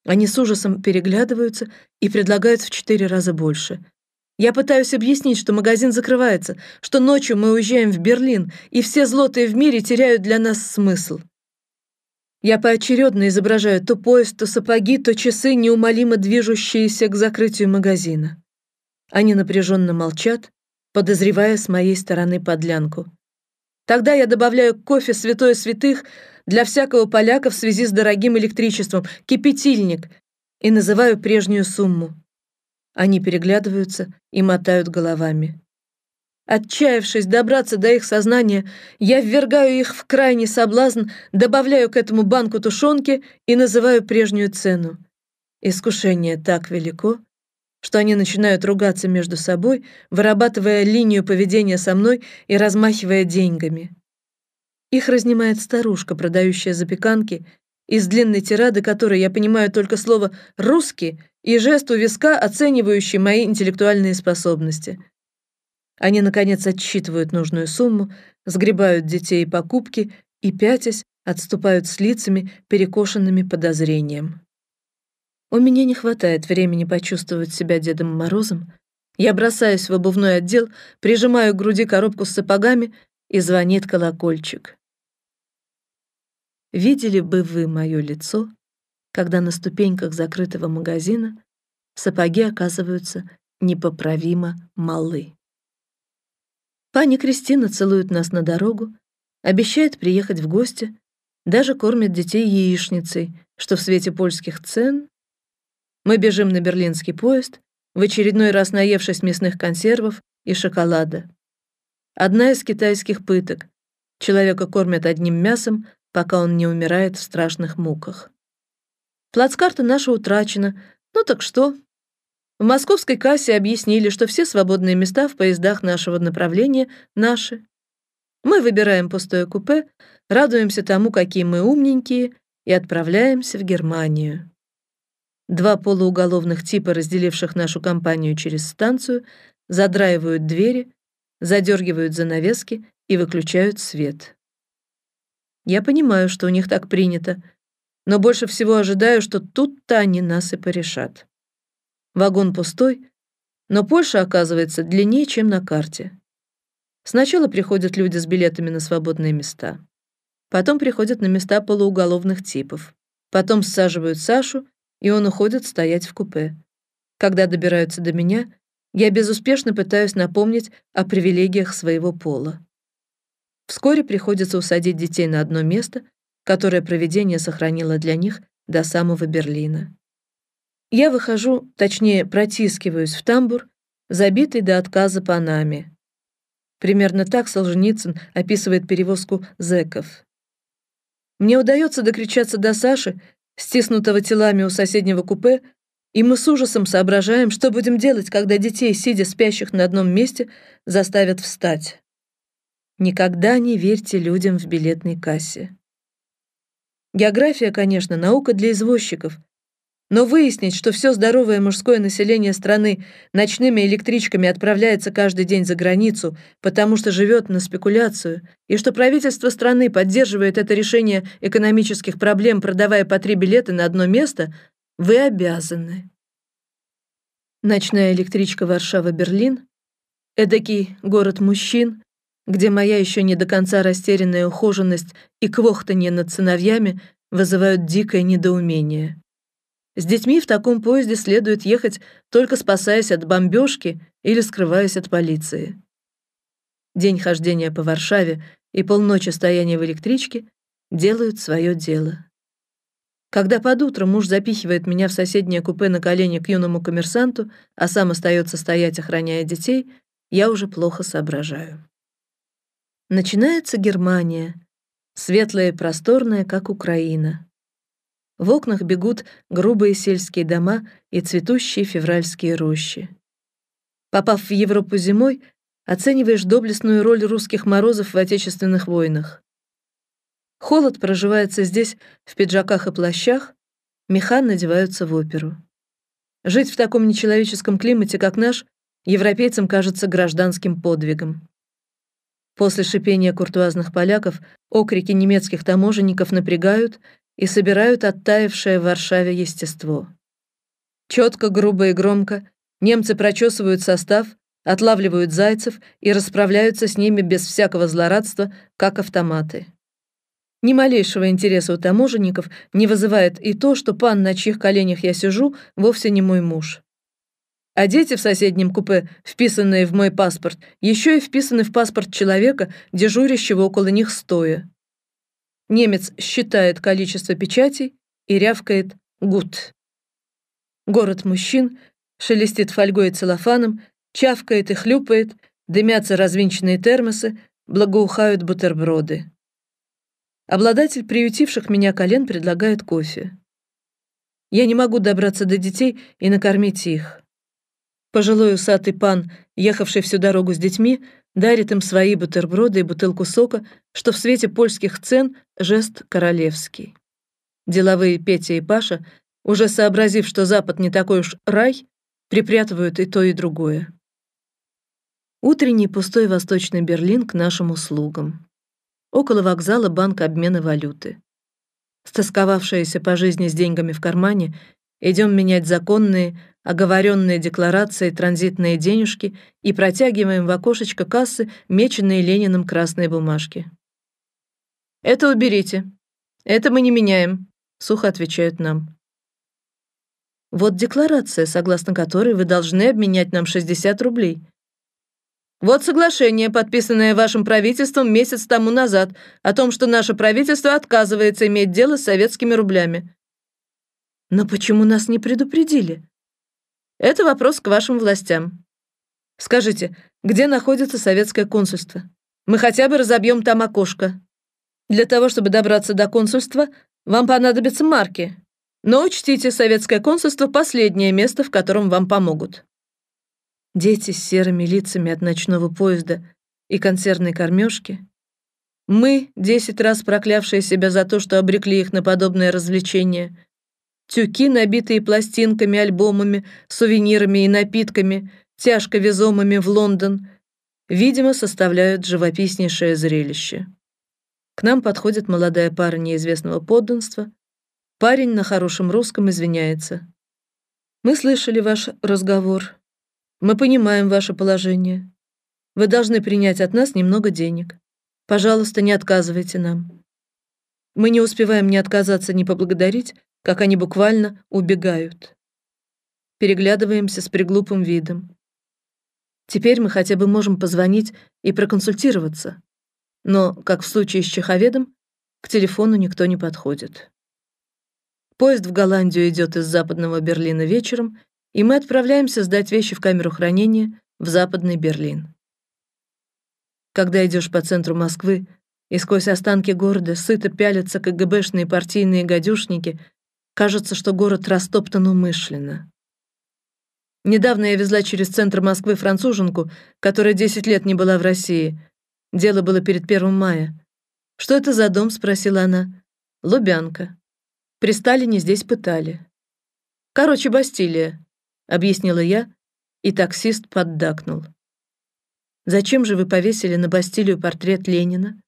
Они с ужасом переглядываются и предлагают в четыре раза больше — я пытаюсь объяснить, что магазин закрывается, что ночью мы уезжаем в Берлин, и все злотые в мире теряют для нас смысл. Я поочередно изображаю то поезд, то сапоги, то часы, неумолимо движущиеся к закрытию магазина. Они напряженно молчат, подозревая с моей стороны подлянку. Тогда я добавляю кофе святое святых для всякого поляка в связи с дорогим электричеством, кипятильник, и называю прежнюю сумму. Они переглядываются и мотают головами. Отчаявшись добраться до их сознания, я ввергаю их в крайний соблазн, добавляю к этому банку тушенки и называю прежнюю цену. Искушение так велико, что они начинают ругаться между собой, вырабатывая линию поведения со мной и размахивая деньгами. Их разнимает старушка, продающая запеканки, из длинной тирады которой я понимаю только слово «русский» и жест у виска, оценивающий мои интеллектуальные способности. Они, наконец, отсчитывают нужную сумму, сгребают детей и покупки и, пятясь, отступают с лицами, перекошенными подозрением. У меня не хватает времени почувствовать себя Дедом Морозом. Я бросаюсь в обувной отдел, прижимаю к груди коробку с сапогами, и звонит колокольчик. Видели бы вы мое лицо, когда на ступеньках закрытого магазина сапоги оказываются непоправимо малы. Пани Кристина целует нас на дорогу, обещает приехать в гости, даже кормит детей яичницей, что в свете польских цен. Мы бежим на берлинский поезд, в очередной раз наевшись мясных консервов и шоколада. Одна из китайских пыток. Человека кормят одним мясом, пока он не умирает в страшных муках. Плацкарта наша утрачена. Ну так что? В московской кассе объяснили, что все свободные места в поездах нашего направления наши. Мы выбираем пустое купе, радуемся тому, какие мы умненькие, и отправляемся в Германию. Два полууголовных типа, разделивших нашу компанию через станцию, задраивают двери, задергивают занавески и выключают свет. Я понимаю, что у них так принято, но больше всего ожидаю, что тут-то они нас и порешат. Вагон пустой, но Польша оказывается длиннее, чем на карте. Сначала приходят люди с билетами на свободные места. Потом приходят на места полууголовных типов. Потом саживают Сашу, и он уходит стоять в купе. Когда добираются до меня, я безуспешно пытаюсь напомнить о привилегиях своего пола. Вскоре приходится усадить детей на одно место, которое проведение сохранило для них до самого Берлина. Я выхожу, точнее, протискиваюсь в тамбур, забитый до отказа панами. Примерно так Солженицын описывает перевозку зэков. Мне удается докричаться до Саши, стиснутого телами у соседнего купе, и мы с ужасом соображаем, что будем делать, когда детей, сидя спящих на одном месте, заставят встать. Никогда не верьте людям в билетной кассе. География, конечно, наука для извозчиков, но выяснить, что все здоровое мужское население страны ночными электричками отправляется каждый день за границу, потому что живет на спекуляцию, и что правительство страны поддерживает это решение экономических проблем, продавая по три билета на одно место, вы обязаны. Ночная электричка Варшава-Берлин, эдакий город мужчин, где моя еще не до конца растерянная ухоженность и квохтанье над сыновьями вызывают дикое недоумение. С детьми в таком поезде следует ехать, только спасаясь от бомбежки или скрываясь от полиции. День хождения по Варшаве и полночи стояния в электричке делают свое дело. Когда под утро муж запихивает меня в соседнее купе на колени к юному коммерсанту, а сам остается стоять, охраняя детей, я уже плохо соображаю. Начинается Германия, светлая и просторная, как Украина. В окнах бегут грубые сельские дома и цветущие февральские рощи. Попав в Европу зимой, оцениваешь доблестную роль русских морозов в отечественных войнах. Холод проживается здесь в пиджаках и плащах, меха надеваются в оперу. Жить в таком нечеловеческом климате, как наш, европейцам кажется гражданским подвигом. После шипения куртуазных поляков окрики немецких таможенников напрягают и собирают оттаившее в Варшаве естество. Четко, грубо и громко немцы прочесывают состав, отлавливают зайцев и расправляются с ними без всякого злорадства, как автоматы. Ни малейшего интереса у таможенников не вызывает и то, что пан, на чьих коленях я сижу, вовсе не мой муж. А дети в соседнем купе, вписанные в мой паспорт, еще и вписаны в паспорт человека, дежурящего около них стоя. Немец считает количество печатей и рявкает «гуд». Город мужчин шелестит фольгой и целлофаном, чавкает и хлюпает, дымятся развинченные термосы, благоухают бутерброды. Обладатель приютивших меня колен предлагает кофе. Я не могу добраться до детей и накормить их. Пожилой усатый пан, ехавший всю дорогу с детьми, дарит им свои бутерброды и бутылку сока, что в свете польских цен жест королевский. Деловые Петя и Паша, уже сообразив, что Запад не такой уж рай, припрятывают и то, и другое. Утренний пустой Восточный Берлин к нашим услугам. Около вокзала банк обмена валюты. Стосковавшаяся по жизни с деньгами в кармане, идем менять законные, оговоренные декларации транзитные денежки и протягиваем в окошечко кассы меченные Лениным красные бумажки. «Это уберите. Это мы не меняем», — сухо отвечают нам. «Вот декларация, согласно которой вы должны обменять нам 60 рублей», вот соглашение, подписанное вашим правительством месяц тому назад, о том, что наше правительство отказывается иметь дело с советскими рублями. Но почему нас не предупредили? Это вопрос к вашим властям. Скажите, где находится советское консульство? Мы хотя бы разобьем там окошко. Для того, чтобы добраться до консульства, вам понадобятся марки. Но учтите, советское консульство — последнее место, в котором вам помогут. Дети с серыми лицами от ночного поезда и консервной кормежки, Мы, десять раз проклявшие себя за то, что обрекли их на подобное развлечение. Тюки, набитые пластинками, альбомами, сувенирами и напитками, тяжко везомыми в Лондон, видимо, составляют живописнейшее зрелище. К нам подходит молодая пара неизвестного подданства. Парень на хорошем русском извиняется. «Мы слышали ваш разговор. Мы понимаем ваше положение. Вы должны принять от нас немного денег. Пожалуйста, не отказывайте нам». Мы не успеваем ни отказаться, ни поблагодарить, как они буквально убегают. Переглядываемся с приглупым видом. Теперь мы хотя бы можем позвонить и проконсультироваться. Но, как в случае с чеховедом, к телефону никто не подходит. Поезд в Голландию идет из западного Берлина вечером, и мы отправляемся сдать вещи в камеру хранения в западный Берлин. Когда идешь по центру Москвы, и сквозь останки города сыто пялятся КГБшные партийные гадюшники, кажется, что город растоптан умышленно. Недавно я везла через центр Москвы француженку, которая 10 лет не была в России, Дело было перед 1 мая. «Что это за дом?» — спросила она. «Лубянка. При Сталине здесь пытали». «Короче, Бастилия», — объяснила я, и таксист поддакнул. «Зачем же вы повесили на Бастилию портрет Ленина?»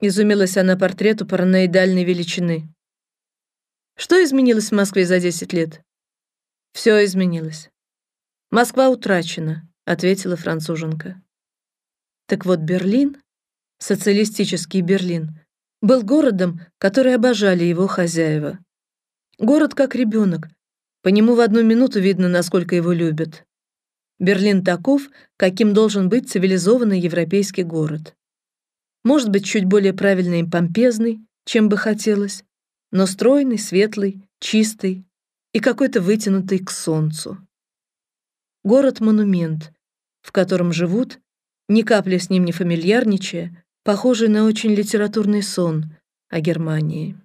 Изумилась она портрету параноидальной величины. «Что изменилось в Москве за 10 лет?» «Все изменилось. Москва утрачена», — ответила француженка. Так вот, Берлин, социалистический Берлин, был городом, который обожали его хозяева. Город как ребенок, по нему в одну минуту видно, насколько его любят. Берлин таков, каким должен быть цивилизованный европейский город. Может быть, чуть более правильный и помпезный, чем бы хотелось, но стройный, светлый, чистый и какой-то вытянутый к солнцу. Город-монумент, в котором живут ни капли с ним не фамильярничая, похожий на очень литературный сон о Германии.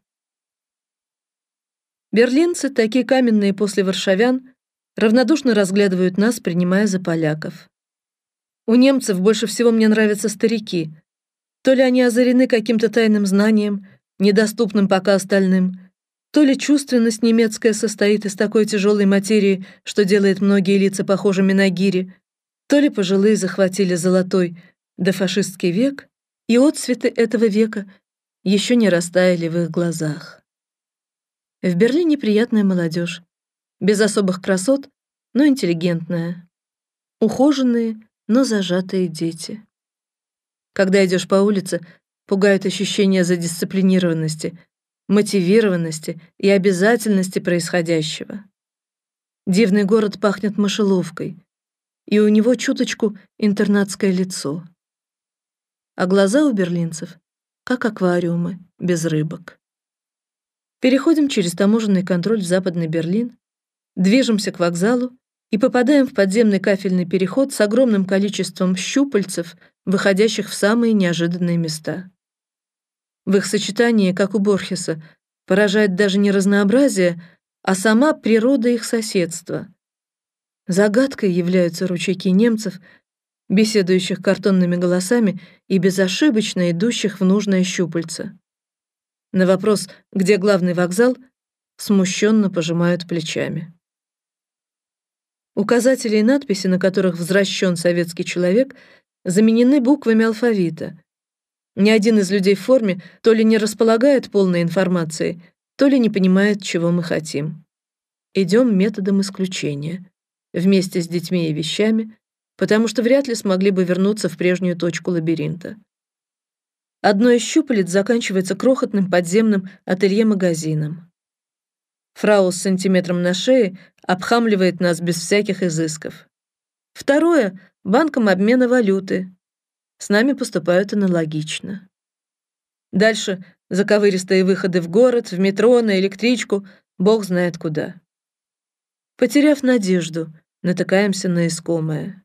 Берлинцы, такие каменные после варшавян, равнодушно разглядывают нас, принимая за поляков. У немцев больше всего мне нравятся старики. То ли они озарены каким-то тайным знанием, недоступным пока остальным, то ли чувственность немецкая состоит из такой тяжелой материи, что делает многие лица похожими на гири, то ли пожилые захватили золотой дофашистский век, и отцветы этого века еще не растаяли в их глазах. В Берлине приятная молодежь, без особых красот, но интеллигентная. Ухоженные, но зажатые дети. Когда идешь по улице, пугают ощущения задисциплинированности, мотивированности и обязательности происходящего. Дивный город пахнет мышеловкой, и у него чуточку интернатское лицо. А глаза у берлинцев как аквариумы, без рыбок. Переходим через таможенный контроль в Западный Берлин, движемся к вокзалу и попадаем в подземный кафельный переход с огромным количеством щупальцев, выходящих в самые неожиданные места. В их сочетании, как у Борхеса, поражает даже не разнообразие, а сама природа их соседства — Загадкой являются ручейки немцев, беседующих картонными голосами и безошибочно идущих в нужное щупальце. На вопрос, где главный вокзал, смущенно пожимают плечами. Указатели и надписи, на которых возвращен советский человек, заменены буквами алфавита. Ни один из людей в форме то ли не располагает полной информацией, то ли не понимает, чего мы хотим. Идем методом исключения вместе с детьми и вещами, потому что вряд ли смогли бы вернуться в прежнюю точку лабиринта. Одно из щупалец заканчивается крохотным подземным ателье-магазином. Фрау с сантиметром на шее обхамливает нас без всяких изысков. Второе — банком обмена валюты. С нами поступают аналогично. Дальше заковыристые выходы в город, в метро, на электричку, бог знает куда. Потеряв надежду, натыкаемся на искомое.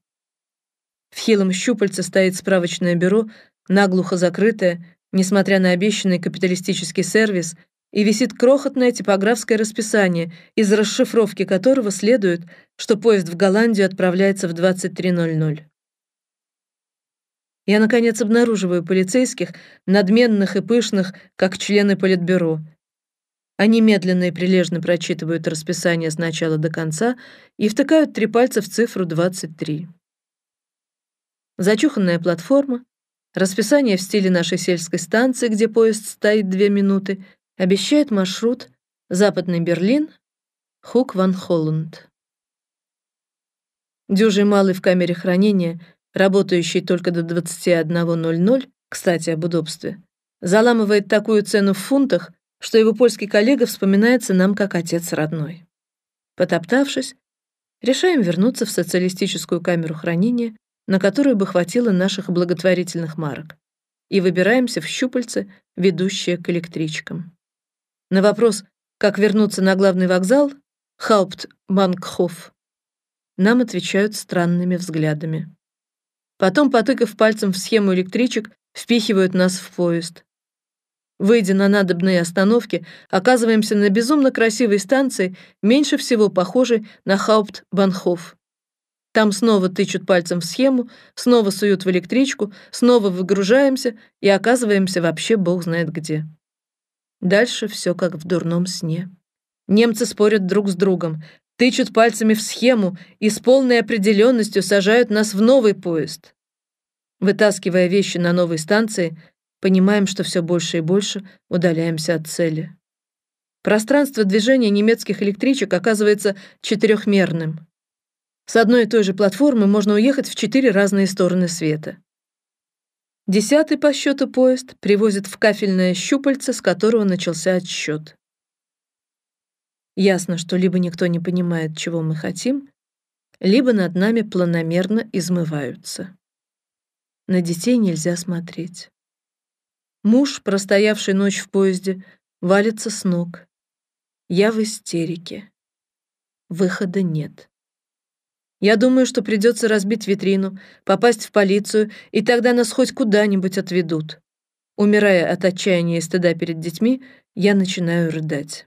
В хилом щупальце стоит справочное бюро, наглухо закрытое, несмотря на обещанный капиталистический сервис, и висит крохотное типографское расписание, из расшифровки которого следует, что поезд в Голландию отправляется в 23.00. Я, наконец, обнаруживаю полицейских, надменных и пышных, как члены политбюро. Они медленно и прилежно прочитывают расписание с начала до конца и втыкают три пальца в цифру 23. Зачуханная платформа, расписание в стиле нашей сельской станции, где поезд стоит две минуты, обещает маршрут Западный Берлин, Хук ван Холланд. Дюжий малый в камере хранения, работающий только до 21.00, кстати, об удобстве, заламывает такую цену в фунтах, что его польский коллега вспоминается нам как отец родной. Потоптавшись, решаем вернуться в социалистическую камеру хранения, на которую бы хватило наших благотворительных марок, и выбираемся в щупальце, ведущее к электричкам. На вопрос, как вернуться на главный вокзал, Хауптбанкхоф, нам отвечают странными взглядами. Потом, потыкав пальцем в схему электричек, впихивают нас в поезд. Выйдя на надобные остановки, оказываемся на безумно красивой станции, меньше всего похожей на Хаупт-Банхоф. Там снова тычут пальцем в схему, снова суют в электричку, снова выгружаемся и оказываемся вообще бог знает где. Дальше все как в дурном сне. Немцы спорят друг с другом, тычут пальцами в схему и с полной определенностью сажают нас в новый поезд. Вытаскивая вещи на новой станции, понимаем, что все больше и больше удаляемся от цели. Пространство движения немецких электричек оказывается четырехмерным. С одной и той же платформы можно уехать в четыре разные стороны света. Десятый по счету поезд привозит в кафельное щупальце, с которого начался отсчет. Ясно, что либо никто не понимает, чего мы хотим, либо над нами планомерно измываются. На детей нельзя смотреть. Муж, простоявший ночь в поезде, валится с ног. Я в истерике. Выхода нет. Я думаю, что придется разбить витрину, попасть в полицию, и тогда нас хоть куда-нибудь отведут. Умирая от отчаяния и стыда перед детьми, я начинаю рыдать.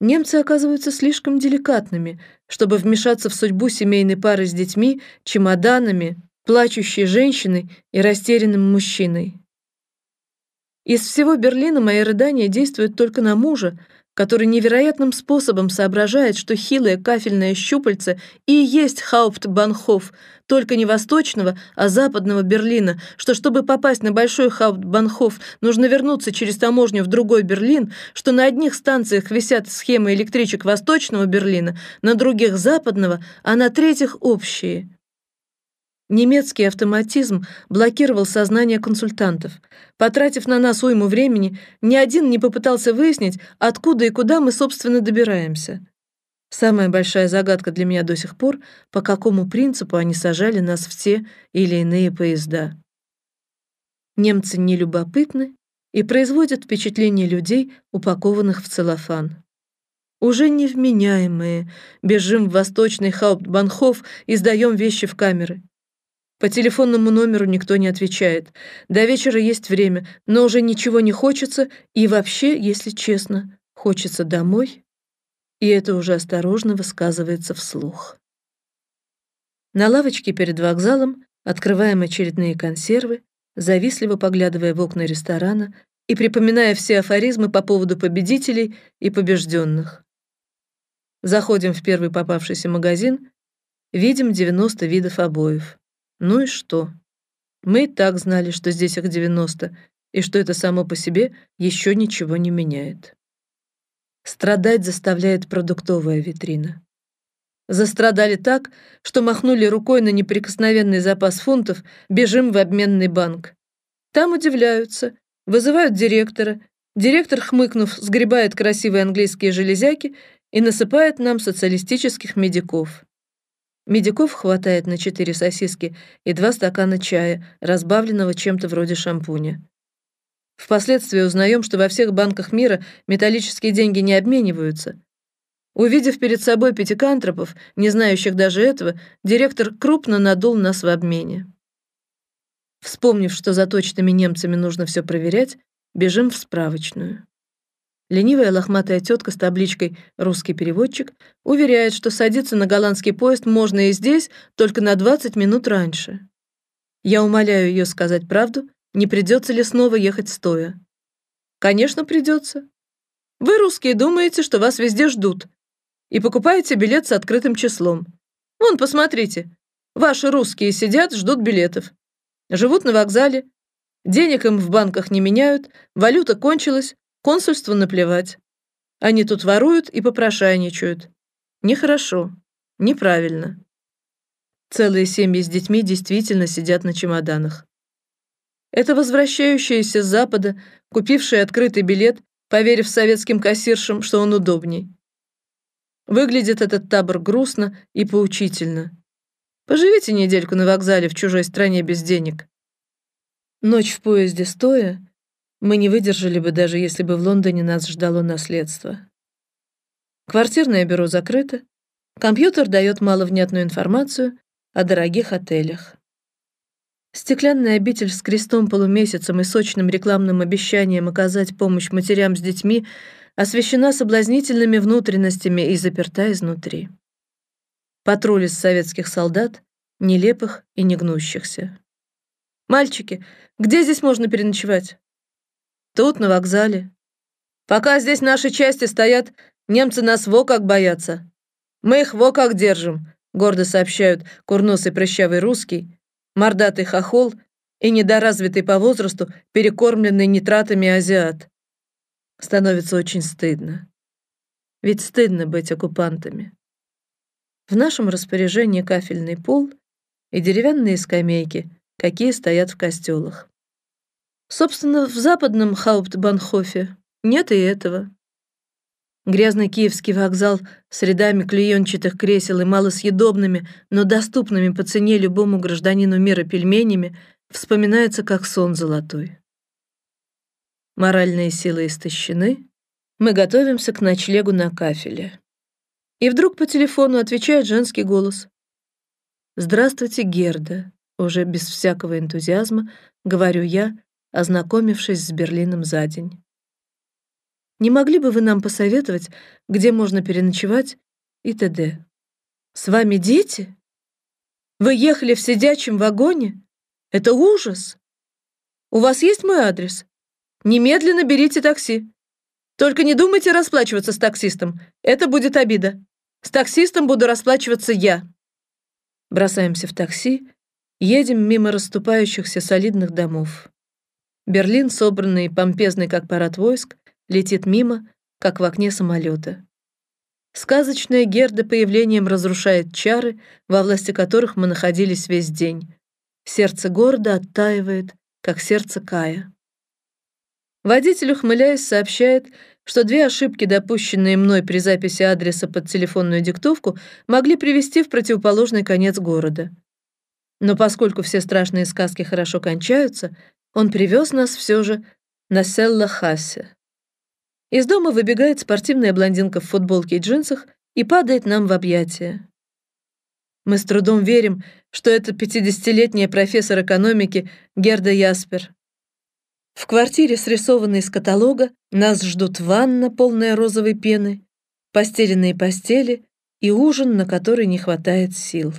Немцы оказываются слишком деликатными, чтобы вмешаться в судьбу семейной пары с детьми, чемоданами, плачущей женщиной и растерянным мужчиной. Из всего Берлина мои рыдания действуют только на мужа, который невероятным способом соображает, что хилое кафельное щупальце и есть Хауптбанхоф, только не восточного, а западного Берлина, что чтобы попасть на большой Хауптбанхоф, нужно вернуться через таможню в другой Берлин, что на одних станциях висят схемы электричек восточного Берлина, на других западного, а на третьих общие. Немецкий автоматизм блокировал сознание консультантов. Потратив на нас уйму времени, ни один не попытался выяснить, откуда и куда мы, собственно, добираемся. Самая большая загадка для меня до сих пор, по какому принципу они сажали нас в те или иные поезда. Немцы не любопытны и производят впечатление людей, упакованных в целлофан. Уже невменяемые, бежим в восточный Хауптбанхоф и сдаем вещи в камеры. По телефонному номеру никто не отвечает. До вечера есть время, но уже ничего не хочется, и вообще, если честно, хочется домой. И это уже осторожно высказывается вслух. На лавочке перед вокзалом открываем очередные консервы, завистливо поглядывая в окна ресторана и припоминая все афоризмы по поводу победителей и побежденных. Заходим в первый попавшийся магазин, видим 90 видов обоев. Ну и что? Мы и так знали, что здесь их 90, и что это само по себе еще ничего не меняет. Страдать заставляет продуктовая витрина. Застрадали так, что махнули рукой на неприкосновенный запас фунтов, бежим в обменный банк. Там удивляются, вызывают директора. Директор, хмыкнув, сгребает красивые английские железяки и насыпает нам социалистических медиков. Медиков хватает на четыре сосиски и два стакана чая, разбавленного чем-то вроде шампуня. Впоследствии узнаем, что во всех банках мира металлические деньги не обмениваются. Увидев перед собой пятикантропов, не знающих даже этого, директор крупно надул нас в обмене. Вспомнив, что за точными немцами нужно все проверять, бежим в справочную. Ленивая лохматая тетка с табличкой «Русский переводчик» уверяет, что садиться на голландский поезд можно и здесь, только на 20 минут раньше. Я умоляю ее сказать правду, не придется ли снова ехать стоя. Конечно, придется. Вы, русские, думаете, что вас везде ждут, и покупаете билет с открытым числом. Вон, посмотрите, ваши русские сидят, ждут билетов. Живут на вокзале, денег им в банках не меняют, валюта кончилась, консульству наплевать. Они тут воруют и попрошайничают. Нехорошо, неправильно. Целые семьи с детьми действительно сидят на чемоданах. Это возвращающиеся с Запада, купившие открытый билет, поверив советским кассиршам, что он удобней. Выглядит этот табор грустно и поучительно. Поживите недельку на вокзале в чужой стране без денег. Ночь в поезде стоя, мы не выдержали бы, даже если бы в Лондоне нас ждало наследство. Квартирное бюро закрыто, компьютер дает маловнятную информацию о дорогих отелях. Стеклянная обитель с крестом полумесяцем и сочным рекламным обещанием оказать помощь матерям с детьми освещена соблазнительными внутренностями и заперта изнутри. Патруль из советских солдат, нелепых и негнущихся. «Мальчики, где здесь можно переночевать?» «Тут, на вокзале. Пока здесь наши части стоят, немцы нас во как боятся. Мы их во как держим», — гордо сообщают курносый прыщавый русский, мордатый хохол и недоразвитый по возрасту, перекормленный нитратами азиат. Становится очень стыдно. Ведь стыдно быть оккупантами. В нашем распоряжении кафельный пол и деревянные скамейки, какие стоят в костелах. Собственно, в западном Хауптбанхофе нет и этого. Грязный киевский вокзал с рядами клеенчатых кресел и малосъедобными, но доступными по цене любому гражданину мира пельменями вспоминается как сон золотой. Моральные силы истощены, мы готовимся к ночлегу на кафеле. И вдруг по телефону отвечает женский голос. «Здравствуйте, Герда», уже без всякого энтузиазма, говорю я, ознакомившись с Берлином за день. Не могли бы вы нам посоветовать, где можно переночевать и т.д. С вами дети? Вы ехали в сидячем вагоне? Это ужас! У вас есть мой адрес? Немедленно берите такси. Только не думайте расплачиваться с таксистом. Это будет обида. С таксистом буду расплачиваться я. Бросаемся в такси, едем мимо расступающихся солидных домов. Берлин, собранный и помпезный, как парад войск, летит мимо, как в окне самолета. Сказочная Герда появлением разрушает чары, во власти которых мы находились весь день. Сердце города оттаивает, как сердце Кая. Водитель, ухмыляясь, сообщает, что две ошибки, допущенные мной при записи адреса под телефонную диктовку, могли привести в противоположный конец города. Но поскольку все страшные сказки хорошо кончаются, он привез нас все же на Селла-Хассе. Из дома выбегает спортивная блондинка в футболке и джинсах и падает нам в объятия. Мы с трудом верим, что это 50-летняя профессор экономики Герда Яспер. В квартире, срисованной из каталога, нас ждут ванна, полная розовой пены, постеленные постели и ужин, на который не хватает сил.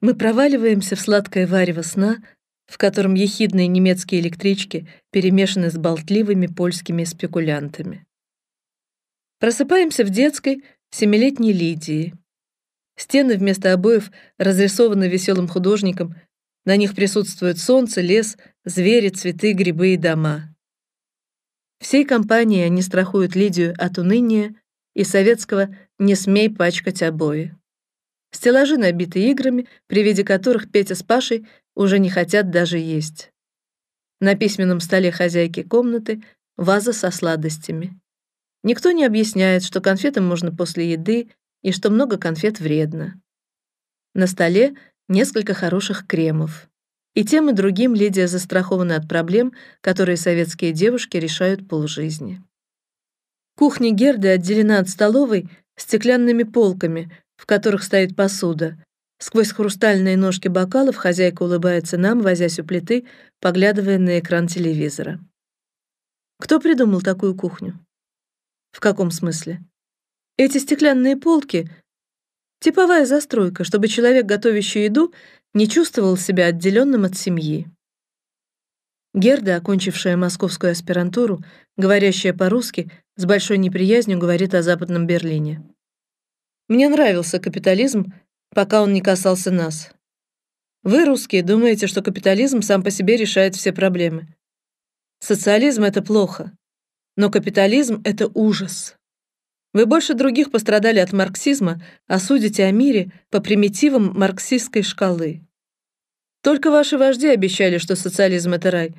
Мы проваливаемся в сладкое варево сна, в котором ехидные немецкие электрички перемешаны с болтливыми польскими спекулянтами. Просыпаемся в детской семилетней Лидии. Стены вместо обоев разрисованы веселым художником, на них присутствует солнце, лес, звери, цветы, грибы и дома. Всей компанией они страхуют Лидию от уныния и советского «не смей пачкать обои». Стеллажи набиты играми, при виде которых Петя с Пашей уже не хотят даже есть. На письменном столе хозяйки комнаты ваза со сладостями. Никто не объясняет, что конфеты можно после еды и что много конфет вредно. На столе несколько хороших кремов. И тем и другим Лидия застрахована от проблем, которые советские девушки решают полжизни. Кухня Герды отделена от столовой стеклянными полками, в которых стоит посуда. Сквозь хрустальные ножки бокалов хозяйка улыбается нам, возясь у плиты, поглядывая на экран телевизора. Кто придумал такую кухню? В каком смысле? Эти стеклянные полки — типовая застройка, чтобы человек, готовящий еду, не чувствовал себя отделенным от семьи. Герда, окончившая московскую аспирантуру, говорящая по-русски, с большой неприязнью говорит о Западном Берлине. Мне нравился капитализм, пока он не касался нас. Вы, русские, думаете, что капитализм сам по себе решает все проблемы. Социализм — это плохо, но капитализм — это ужас. Вы больше других пострадали от марксизма, а судите о мире по примитивам марксистской шкалы. Только ваши вожди обещали, что социализм — это рай,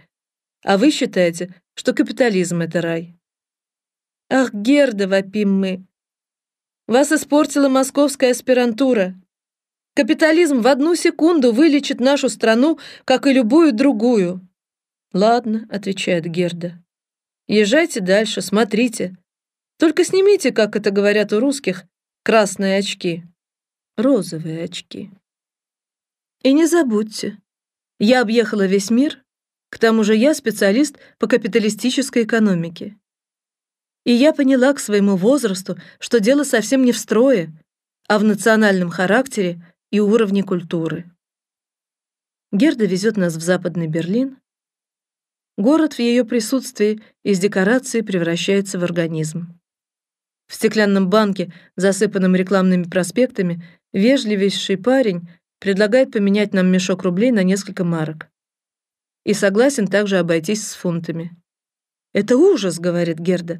а вы считаете, что капитализм — это рай. Ах, Герда, вопим мы. Вас испортила московская аспирантура. Капитализм в одну секунду вылечит нашу страну, как и любую другую. Ладно, отвечает Герда. Езжайте дальше, смотрите. Только снимите, как это говорят у русских, красные очки. Розовые очки. И не забудьте, я объехала весь мир, к тому же я специалист по капиталистической экономике. И я поняла к своему возрасту, что дело совсем не в строе, а в национальном характере и уровне культуры. Герда везет нас в Западный Берлин, Город в ее присутствии из декорации превращается в организм. В стеклянном банке, засыпанном рекламными проспектами, вежливейший парень предлагает поменять нам мешок рублей на несколько марок. И согласен также обойтись с фунтами. «Это ужас», — говорит Герда.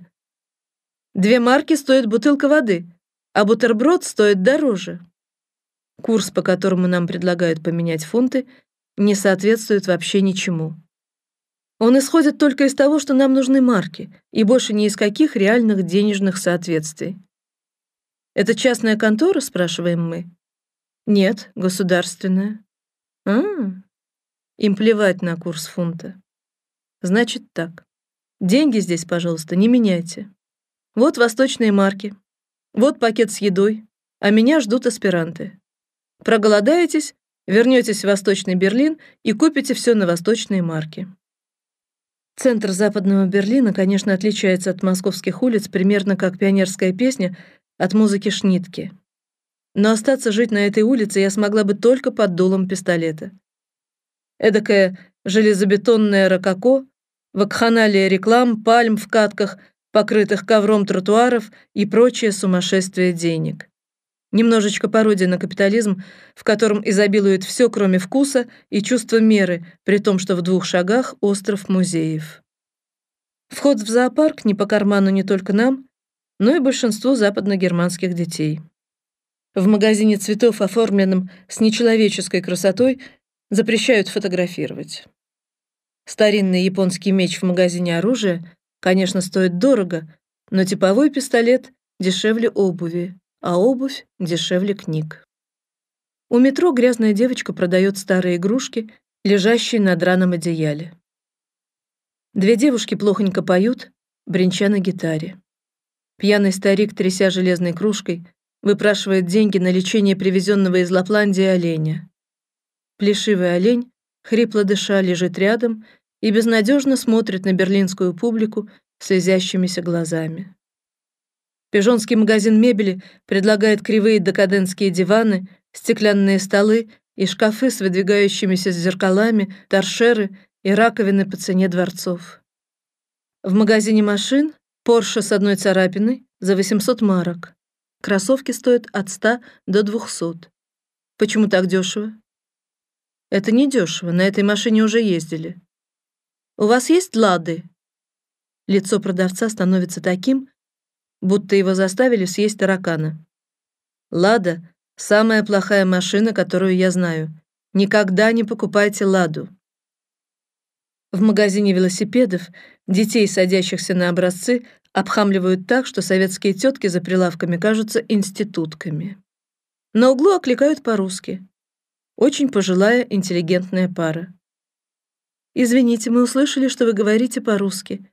«Две марки стоит бутылка воды, а бутерброд стоит дороже». Курс, по которому нам предлагают поменять фунты, не соответствует вообще ничему. Он исходит только из того, что нам нужны марки, и больше ни из каких реальных денежных соответствий. «Это частная контора?» — спрашиваем мы. «Нет, государственная». «А, им плевать на курс фунта. Значит так. Деньги здесь, пожалуйста, не меняйте. Вот восточные марки. Вот пакет с едой. А меня ждут аспиранты. Проголодаетесь, вернетесь в Восточный Берлин и купите все на восточные марки. Центр западного Берлина, конечно, отличается от московских улиц примерно как пионерская песня от музыки Шнитки. Но остаться жить на этой улице я смогла бы только под дулом пистолета. Эдакое железобетонное рококо, вакханалия реклам, пальм в катках, покрытых ковром тротуаров и прочее сумасшествие денег. Немножечко пародия на капитализм, в котором изобилует все, кроме вкуса и чувства меры, при том, что в двух шагах остров музеев. Вход в зоопарк не по карману не только нам, но и большинству западногерманских детей. В магазине цветов, оформленном с нечеловеческой красотой, запрещают фотографировать. Старинный японский меч в магазине оружия, конечно, стоит дорого, но типовой пистолет дешевле обуви, а обувь дешевле книг. У метро грязная девочка продает старые игрушки, лежащие на драном одеяле. Две девушки плохонько поют, бренча на гитаре. Пьяный старик, тряся железной кружкой, выпрашивает деньги на лечение привезенного из Лапландии оленя. Плешивый олень, хрипло дыша, лежит рядом и безнадежно смотрит на берлинскую публику слезящимися глазами. Пижонский магазин мебели предлагает кривые декадентские диваны, стеклянные столы и шкафы с выдвигающимися зеркалами, торшеры и раковины по цене дворцов. В магазине машин Porsche с одной царапиной за 800 марок. Кроссовки стоят от 100 до 200. Почему так дешево? Это не дешево, на этой машине уже ездили. У вас есть лады? Лицо продавца становится таким, будто его заставили съесть таракана. «Лада — самая плохая машина, которую я знаю. Никогда не покупайте «Ладу». В магазине велосипедов детей, садящихся на образцы, обхамливают так, что советские тетки за прилавками кажутся институтками. На углу окликают по-русски. Очень пожилая, интеллигентная пара. «Извините, мы услышали, что вы говорите по-русски.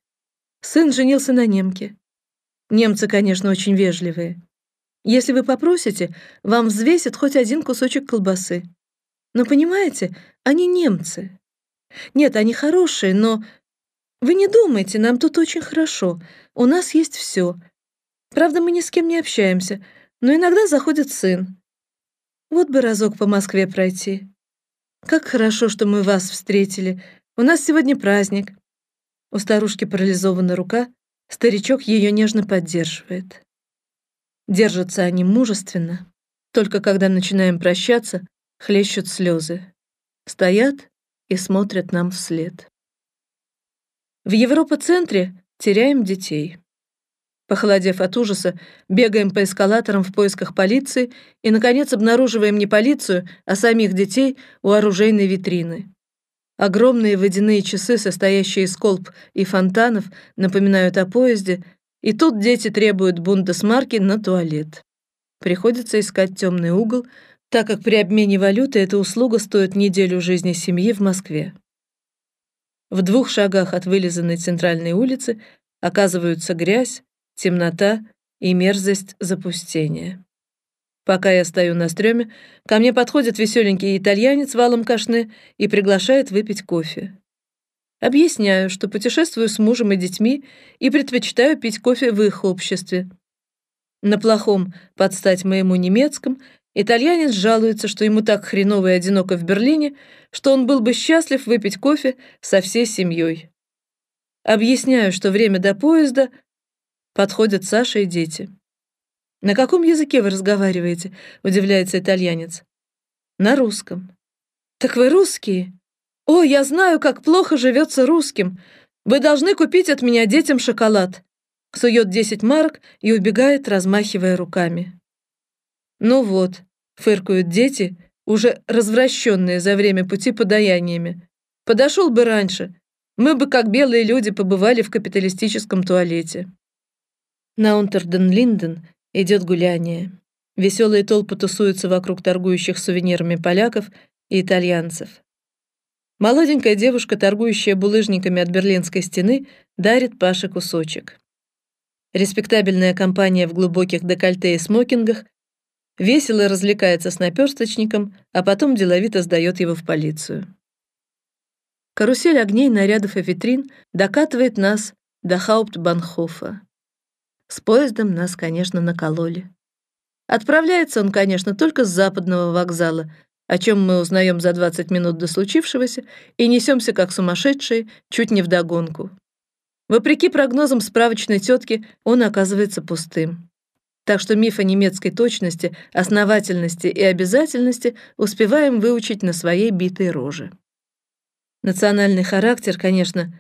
Сын женился на немке. Немцы, конечно, очень вежливые. Если вы попросите, вам взвесят хоть один кусочек колбасы. Но понимаете, они немцы. Нет, они хорошие, но... Вы не думайте, нам тут очень хорошо. У нас есть все. Правда, мы ни с кем не общаемся, но иногда заходит сын. Вот бы разок по Москве пройти. Как хорошо, что мы вас встретили. У нас сегодня праздник». У старушки парализована рука, старичок ее нежно поддерживает. Держатся они мужественно, только когда начинаем прощаться, хлещут слезы. Стоят и смотрят нам вслед. В Европа-центре теряем детей. Похолодев от ужаса, бегаем по эскалаторам в поисках полиции и, наконец, обнаруживаем не полицию, а самих детей у оружейной витрины. Огромные водяные часы, состоящие из колб и фонтанов, напоминают о поезде, и тут дети требуют бундесмарки на туалет. Приходится искать темный угол, так как при обмене валюты эта услуга стоит неделю жизни семьи в Москве. В двух шагах от вылизанной центральной улицы оказываются грязь, темнота и мерзость запустения. Пока я стою на стреме, ко мне подходит веселенький итальянец валом кашне и приглашает выпить кофе. Объясняю, что путешествую с мужем и детьми и предпочитаю пить кофе в их обществе. На плохом, под стать моему немецком, итальянец жалуется, что ему так хреново и одиноко в Берлине, что он был бы счастлив выпить кофе со всей семьей. Объясняю, что время до поезда Подходят Саша и дети. «На каком языке вы разговариваете?» — удивляется итальянец. «На русском». «Так вы русские? О, я знаю, как плохо живется русским. Вы должны купить от меня детям шоколад». Сует десять марок и убегает, размахивая руками. «Ну вот», — фыркают дети, уже развращенные за время пути подаяниями. «Подошел бы раньше. Мы бы, как белые люди, побывали в капиталистическом туалете». На Унтерден-Линден идет гуляние. Веселые толпы тусуются вокруг торгующих сувенирами поляков и итальянцев. Молоденькая девушка, торгующая булыжниками от Берлинской стены, дарит Паше кусочек. Респектабельная компания в глубоких декольте и смокингах весело развлекается с наперсточником, а потом деловито сдает его в полицию. Карусель огней, нарядов и витрин докатывает нас до Хауптбанхофа. С поездом нас, конечно, накололи. Отправляется он, конечно, только с западного вокзала, о чем мы узнаем за 20 минут до случившегося и несемся как сумасшедшие, чуть не вдогонку. Вопреки прогнозам справочной тетки, он оказывается пустым. Так что миф о немецкой точности, основательности и обязательности успеваем выучить на своей битой роже. Национальный характер, конечно,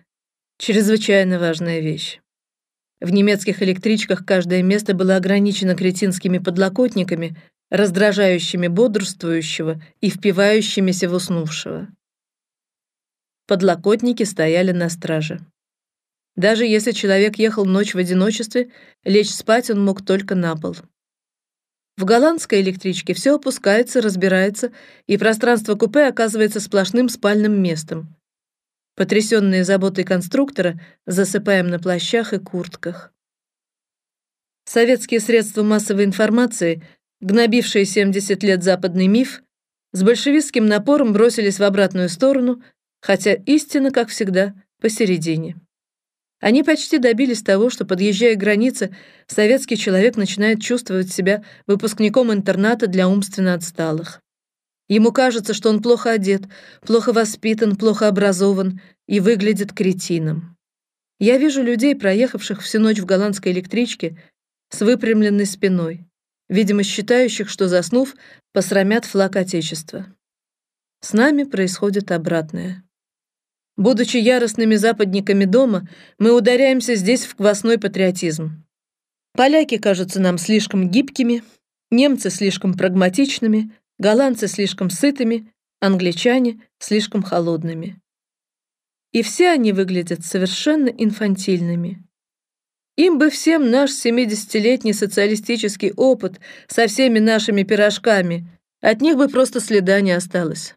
чрезвычайно важная вещь. В немецких электричках каждое место было ограничено кретинскими подлокотниками, раздражающими бодрствующего и впивающимися в уснувшего. Подлокотники стояли на страже. Даже если человек ехал ночь в одиночестве, лечь спать он мог только на пол. В голландской электричке все опускается, разбирается, и пространство купе оказывается сплошным спальным местом. Потрясенные заботой конструктора, засыпаем на плащах и куртках. Советские средства массовой информации, гнобившие 70 лет западный миф, с большевистским напором бросились в обратную сторону, хотя истина, как всегда, посередине. Они почти добились того, что, подъезжая к границе, советский человек начинает чувствовать себя выпускником интерната для умственно отсталых. Ему кажется, что он плохо одет, плохо воспитан, плохо образован и выглядит кретином. Я вижу людей, проехавших всю ночь в голландской электричке, с выпрямленной спиной, видимо, считающих, что, заснув, посрамят флаг Отечества. С нами происходит обратное. Будучи яростными западниками дома, мы ударяемся здесь в квасной патриотизм. Поляки кажутся нам слишком гибкими, немцы слишком прагматичными, голландцы слишком сытыми, англичане слишком холодными. И все они выглядят совершенно инфантильными. Им бы всем наш 70-летний социалистический опыт со всеми нашими пирожками, от них бы просто следа не осталось.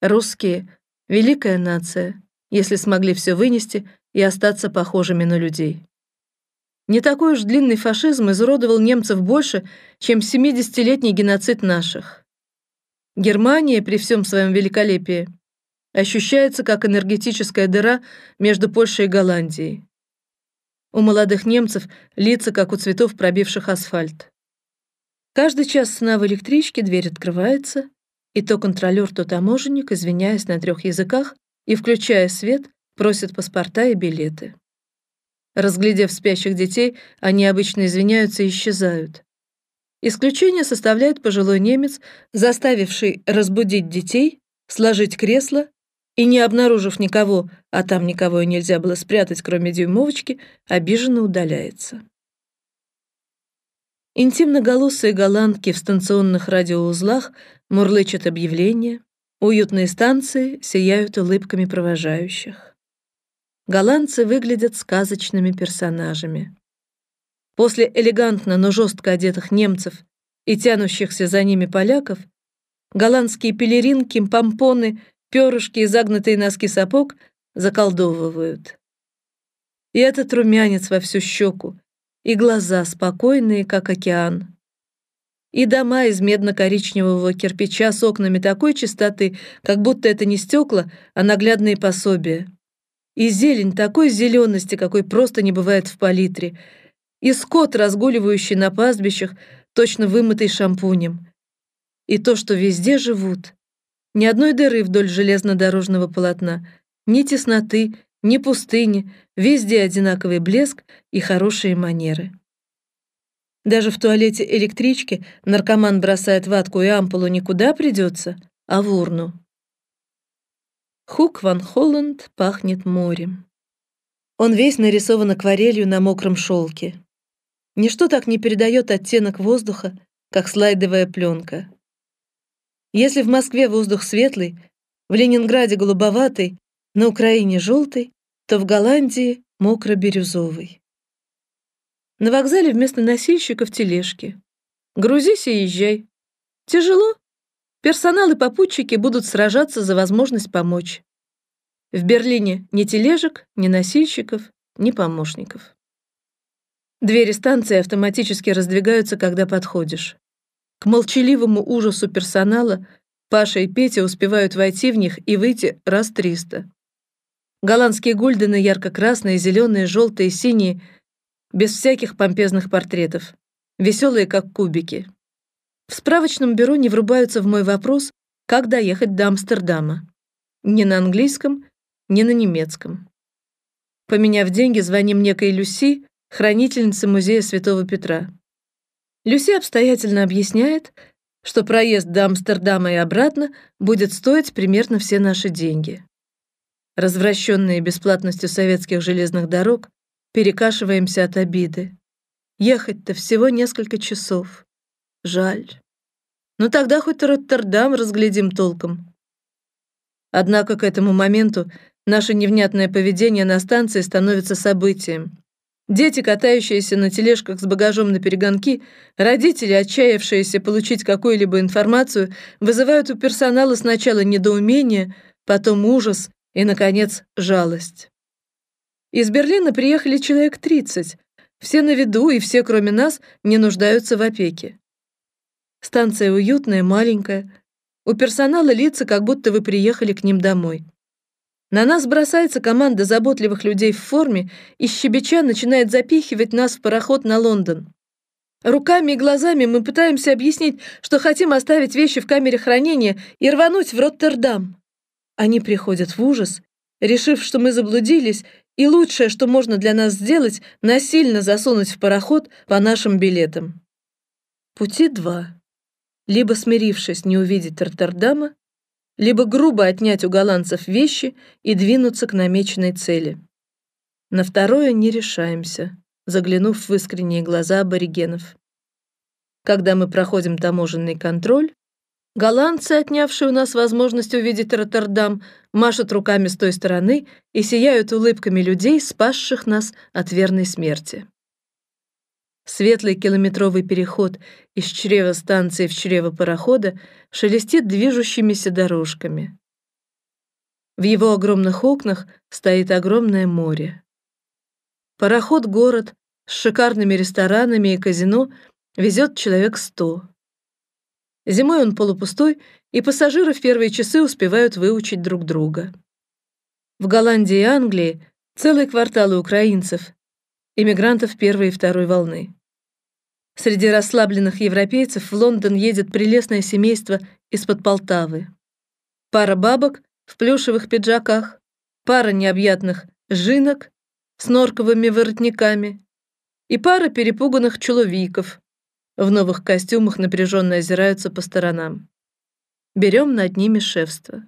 Русские — великая нация, если смогли все вынести и остаться похожими на людей. Не такой уж длинный фашизм изуродовал немцев больше, чем 70-летний геноцид наших. Германия при всем своем великолепии ощущается как энергетическая дыра между Польшей и Голландией. У молодых немцев лица, как у цветов, пробивших асфальт. Каждый час сна в электричке дверь открывается, и то контролер, то таможенник, извиняясь на трех языках и включая свет, просят паспорта и билеты. Разглядев спящих детей, они обычно извиняются и исчезают. Исключение составляет пожилой немец, заставивший разбудить детей, сложить кресло и, не обнаружив никого, а там никого и нельзя было спрятать, кроме дюймовочки, обиженно удаляется. Интимноголосые голландки в станционных радиоузлах мурлычат объявления, уютные станции сияют улыбками провожающих. Голландцы выглядят сказочными персонажами. После элегантно, но жестко одетых немцев и тянущихся за ними поляков, голландские пелеринки, помпоны перышки и загнутые носки сапог заколдовывают. И этот румянец во всю щеку, и глаза спокойные, как океан. И дома из медно-коричневого кирпича с окнами такой чистоты, как будто это не стекла, а наглядные пособия. И зелень такой зелености, какой просто не бывает в палитре. И скот, разгуливающий на пастбищах, точно вымытый шампунем. И то, что везде живут, ни одной дыры вдоль железнодорожного полотна, ни тесноты, ни пустыни, везде одинаковый блеск и хорошие манеры. Даже в туалете электрички наркоман бросает ватку и ампулу никуда придется, а в урну. Хук ван Холланд пахнет морем. Он весь нарисован акварелью на мокром шелке. Ничто так не передает оттенок воздуха, как слайдовая пленка. Если в Москве воздух светлый, в Ленинграде голубоватый, на Украине желтый, то в Голландии мокро-бирюзовый. На вокзале вместо носильщиков тележки. Грузись и езжай. Тяжело? Персонал и попутчики будут сражаться за возможность помочь. В Берлине ни тележек, ни носильщиков, ни помощников. Двери станции автоматически раздвигаются, когда подходишь. К молчаливому ужасу персонала Паша и Петя успевают войти в них и выйти раз триста. Голландские гульдены ярко-красные, зеленые, желтые, синие, без всяких помпезных портретов, веселые, как кубики. В справочном бюро не врубаются в мой вопрос, как доехать до Амстердама. Ни на английском, ни на немецком. Поменяв деньги, звоним некой Люси, хранительнице музея Святого Петра. Люси обстоятельно объясняет, что проезд до Амстердама и обратно будет стоить примерно все наши деньги. Развращенные бесплатностью советских железных дорог, перекашиваемся от обиды. Ехать-то всего несколько часов. Жаль. Ну тогда хоть Роттердам разглядим толком. Однако к этому моменту наше невнятное поведение на станции становится событием. Дети, катающиеся на тележках с багажом на перегонки, родители, отчаявшиеся получить какую-либо информацию, вызывают у персонала сначала недоумение, потом ужас и, наконец, жалость. Из Берлина приехали человек 30. Все на виду, и все, кроме нас, не нуждаются в опеке. Станция уютная, маленькая. У персонала лица, как будто вы приехали к ним домой. На нас бросается команда заботливых людей в форме и щебеча начинает запихивать нас в пароход на Лондон. Руками и глазами мы пытаемся объяснить, что хотим оставить вещи в камере хранения и рвануть в Роттердам. Они приходят в ужас, решив, что мы заблудились, и лучшее, что можно для нас сделать, насильно засунуть в пароход по нашим билетам. Пути два. Либо смирившись не увидеть Роттердама, либо грубо отнять у голландцев вещи и двинуться к намеченной цели. На второе не решаемся, заглянув в искренние глаза аборигенов. Когда мы проходим таможенный контроль, голландцы, отнявшие у нас возможность увидеть Роттердам, машут руками с той стороны и сияют улыбками людей, спасших нас от верной смерти. Светлый километровый переход из чрева станции в чрево парохода шелестит движущимися дорожками. В его огромных окнах стоит огромное море. Пароход-город с шикарными ресторанами и казино везет человек сто. Зимой он полупустой, и пассажиры в первые часы успевают выучить друг друга. В Голландии и Англии целые кварталы украинцев, иммигрантов первой и второй волны. Среди расслабленных европейцев в Лондон едет прелестное семейство из-под Полтавы. Пара бабок в плюшевых пиджаках, пара необъятных жинок с норковыми воротниками и пара перепуганных чуловиков в новых костюмах напряженно озираются по сторонам. Берем над ними шефство.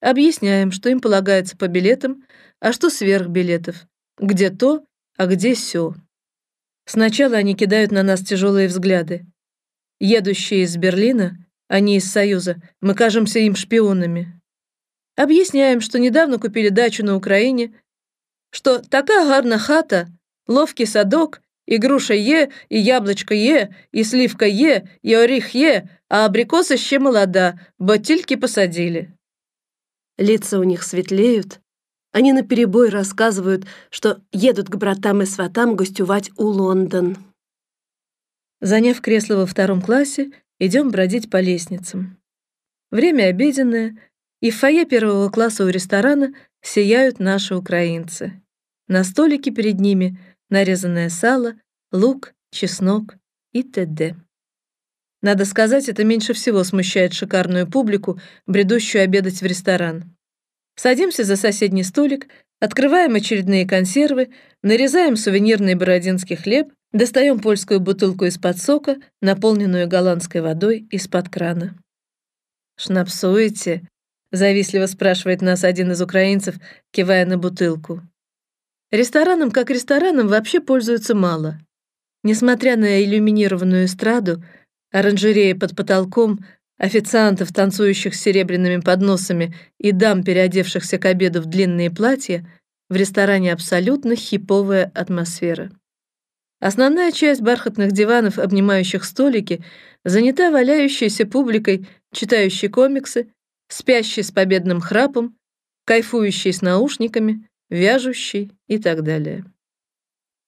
Объясняем, что им полагается по билетам, а что сверх билетов, где то, а где сё. Сначала они кидают на нас тяжелые взгляды. Едущие из Берлина, они из Союза, мы кажемся им шпионами. Объясняем, что недавно купили дачу на Украине, что такая гарна хата, ловкий садок, и груша є, і яблучко є, і сливка є, і оріх є, а абрикоса ще молода, бо тільки посадили. Лица у них светлеют. они наперебой рассказывают, что едут к братам и сватам гостювать у Лондон. Заняв кресло во втором классе, идем бродить по лестницам. Время обеденное, и в фойе первого класса у ресторана сияют наши украинцы. На столике перед ними нарезанное сало, лук, чеснок и т.д. Надо сказать, это меньше всего смущает шикарную публику, бредущую обедать в ресторан. Садимся за соседний столик, открываем очередные консервы, нарезаем сувенирный бородинский хлеб, достаем польскую бутылку из-под сока, наполненную голландской водой из-под крана. «Шнапсуете?» — завистливо спрашивает нас один из украинцев, кивая на бутылку. Рестораном как рестораном вообще пользуются мало. Несмотря на иллюминированную эстраду, оранжереи под потолком, официантов, танцующих с серебряными подносами, и дам, переодевшихся к обеду в длинные платья, в ресторане абсолютно хиповая атмосфера. Основная часть бархатных диванов, обнимающих столики, занята валяющейся публикой, читающей комиксы, спящей с победным храпом, кайфующей с наушниками, вяжущий и так далее.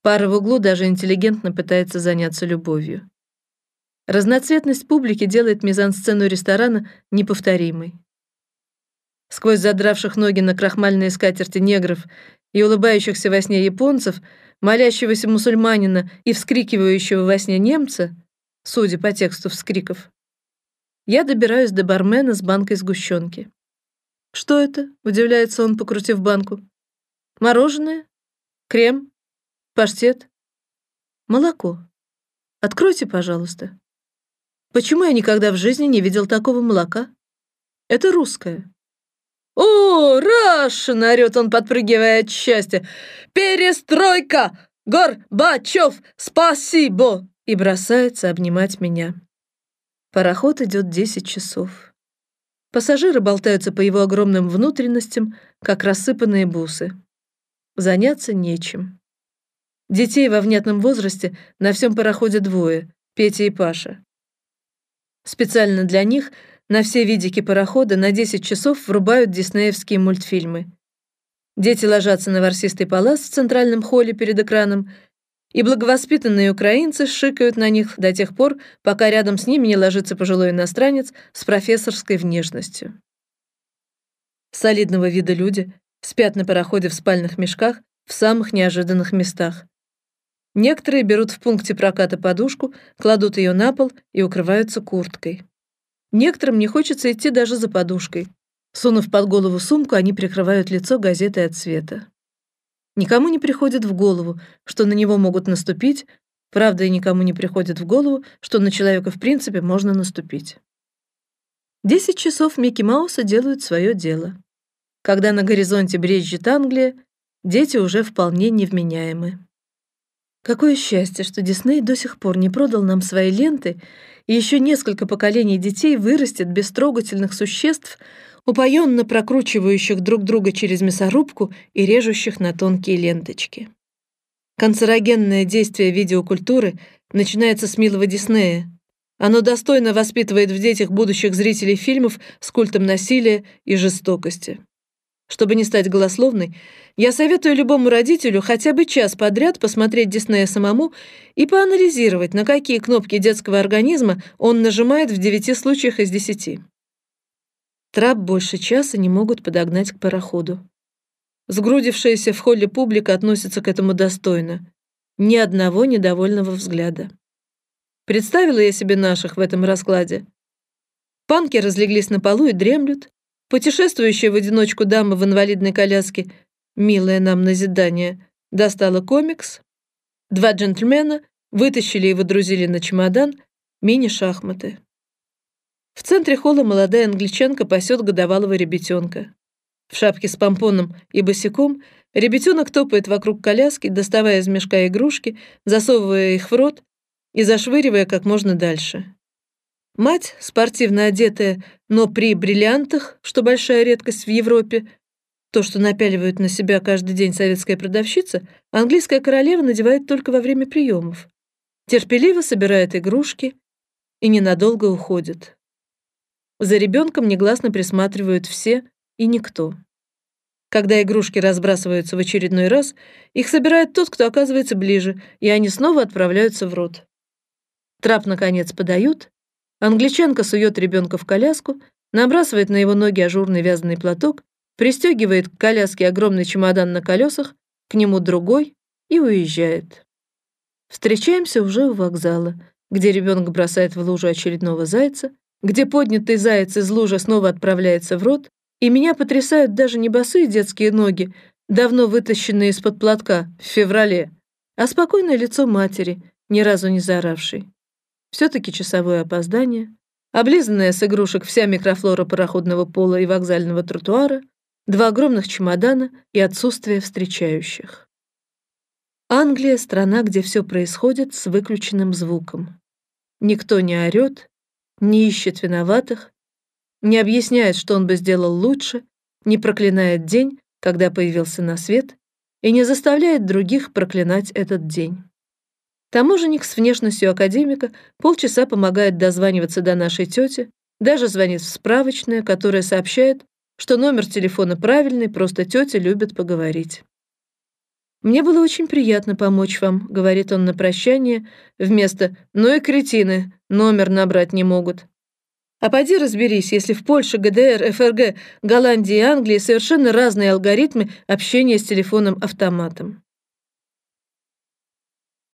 Пара в углу даже интеллигентно пытается заняться любовью. Разноцветность публики делает мизансцену ресторана неповторимой. Сквозь задравших ноги на крахмальные скатерти негров и улыбающихся во сне японцев, молящегося мусульманина и вскрикивающего во сне немца, судя по тексту вскриков, я добираюсь до бармена с банкой сгущенки. «Что это?» — удивляется он, покрутив банку. Мороженое? Крем? Паштет? Молоко. Откройте, пожалуйста. Почему я никогда в жизни не видел такого молока? Это русское. «О, Рашин!» — орёт он, подпрыгивая от счастья. «Перестройка! Горбачев! Спасибо!» И бросается обнимать меня. Пароход идет десять часов. Пассажиры болтаются по его огромным внутренностям, как рассыпанные бусы заняться нечем. Детей во внятном возрасте на всем пароходе двое — Петя и Паша. Специально для них на все видики парохода на 10 часов врубают диснеевские мультфильмы. Дети ложатся на ворсистый палас в центральном холле перед экраном, и благовоспитанные украинцы шикают на них до тех пор, пока рядом с ними не ложится пожилой иностранец с профессорской внешностью. Солидного вида люди спят на пароходе в спальных мешках в самых неожиданных местах. Некоторые берут в пункте проката подушку, кладут ее на пол и укрываются курткой. Некоторым не хочется идти даже за подушкой. Сунув под голову сумку, они прикрывают лицо газетой от света. Никому не приходит в голову, что на него могут наступить, правда, и никому не приходит в голову, что на человека в принципе можно наступить. Десять часов Микки Мауса делают свое дело. Когда на горизонте брезжит Англия, дети уже вполне невменяемы. Какое счастье, что Дисней до сих пор не продал нам свои ленты, и еще несколько поколений детей вырастет без трогательных существ, упоенно прокручивающих друг друга через мясорубку и режущих на тонкие ленточки. Канцерогенное действие видеокультуры начинается с милого Диснея. Оно достойно воспитывает в детях будущих зрителей фильмов с культом насилия и жестокости. Чтобы не стать голословной, я советую любому родителю хотя бы час подряд посмотреть Диснея самому и поанализировать, на какие кнопки детского организма он нажимает в девяти случаях из десяти. Трап больше часа не могут подогнать к пароходу. Сгрудившаяся в холле публика относится к этому достойно. Ни одного недовольного взгляда. Представила я себе наших в этом раскладе. Панки разлеглись на полу и дремлют. Путешествующая в одиночку дама в инвалидной коляске, милое нам назидание, достала комикс. Два джентльмена вытащили и выдрузили на чемодан мини-шахматы. В центре холла молодая англичанка пасет годовалого ребятенка. В шапке с помпоном и босиком ребятенок топает вокруг коляски, доставая из мешка игрушки, засовывая их в рот и зашвыривая как можно дальше. Мать, спортивно одетая, но при бриллиантах, что большая редкость в Европе, то, что напяливают на себя каждый день советская продавщица, английская королева надевает только во время приемов. Терпеливо собирает игрушки и ненадолго уходит. За ребенком негласно присматривают все и никто. Когда игрушки разбрасываются в очередной раз, их собирает тот, кто оказывается ближе, и они снова отправляются в рот. Трап, наконец, подают. Англичанка сует ребенка в коляску, набрасывает на его ноги ажурный вязаный платок, пристегивает к коляске огромный чемодан на колесах, к нему другой и уезжает. Встречаемся уже у вокзала, где ребенок бросает в лужу очередного зайца, где поднятый заяц из лужи снова отправляется в рот, и меня потрясают даже не босые детские ноги, давно вытащенные из-под платка в феврале, а спокойное лицо матери, ни разу не заоравшей. Все-таки часовое опоздание, облизанная с игрушек вся микрофлора пароходного пола и вокзального тротуара, два огромных чемодана и отсутствие встречающих. Англия — страна, где все происходит с выключенным звуком. Никто не орёт, не ищет виноватых, не объясняет, что он бы сделал лучше, не проклинает день, когда появился на свет, и не заставляет других проклинать этот день. Таможенник с внешностью академика полчаса помогает дозваниваться до нашей тети, даже звонит в справочное, которое сообщает, что номер телефона правильный, просто тетя любит поговорить. «Мне было очень приятно помочь вам», — говорит он на прощание, вместо «ну и кретины, номер набрать не могут». А поди разберись, если в Польше, ГДР, ФРГ, Голландии и Англии совершенно разные алгоритмы общения с телефоном-автоматом.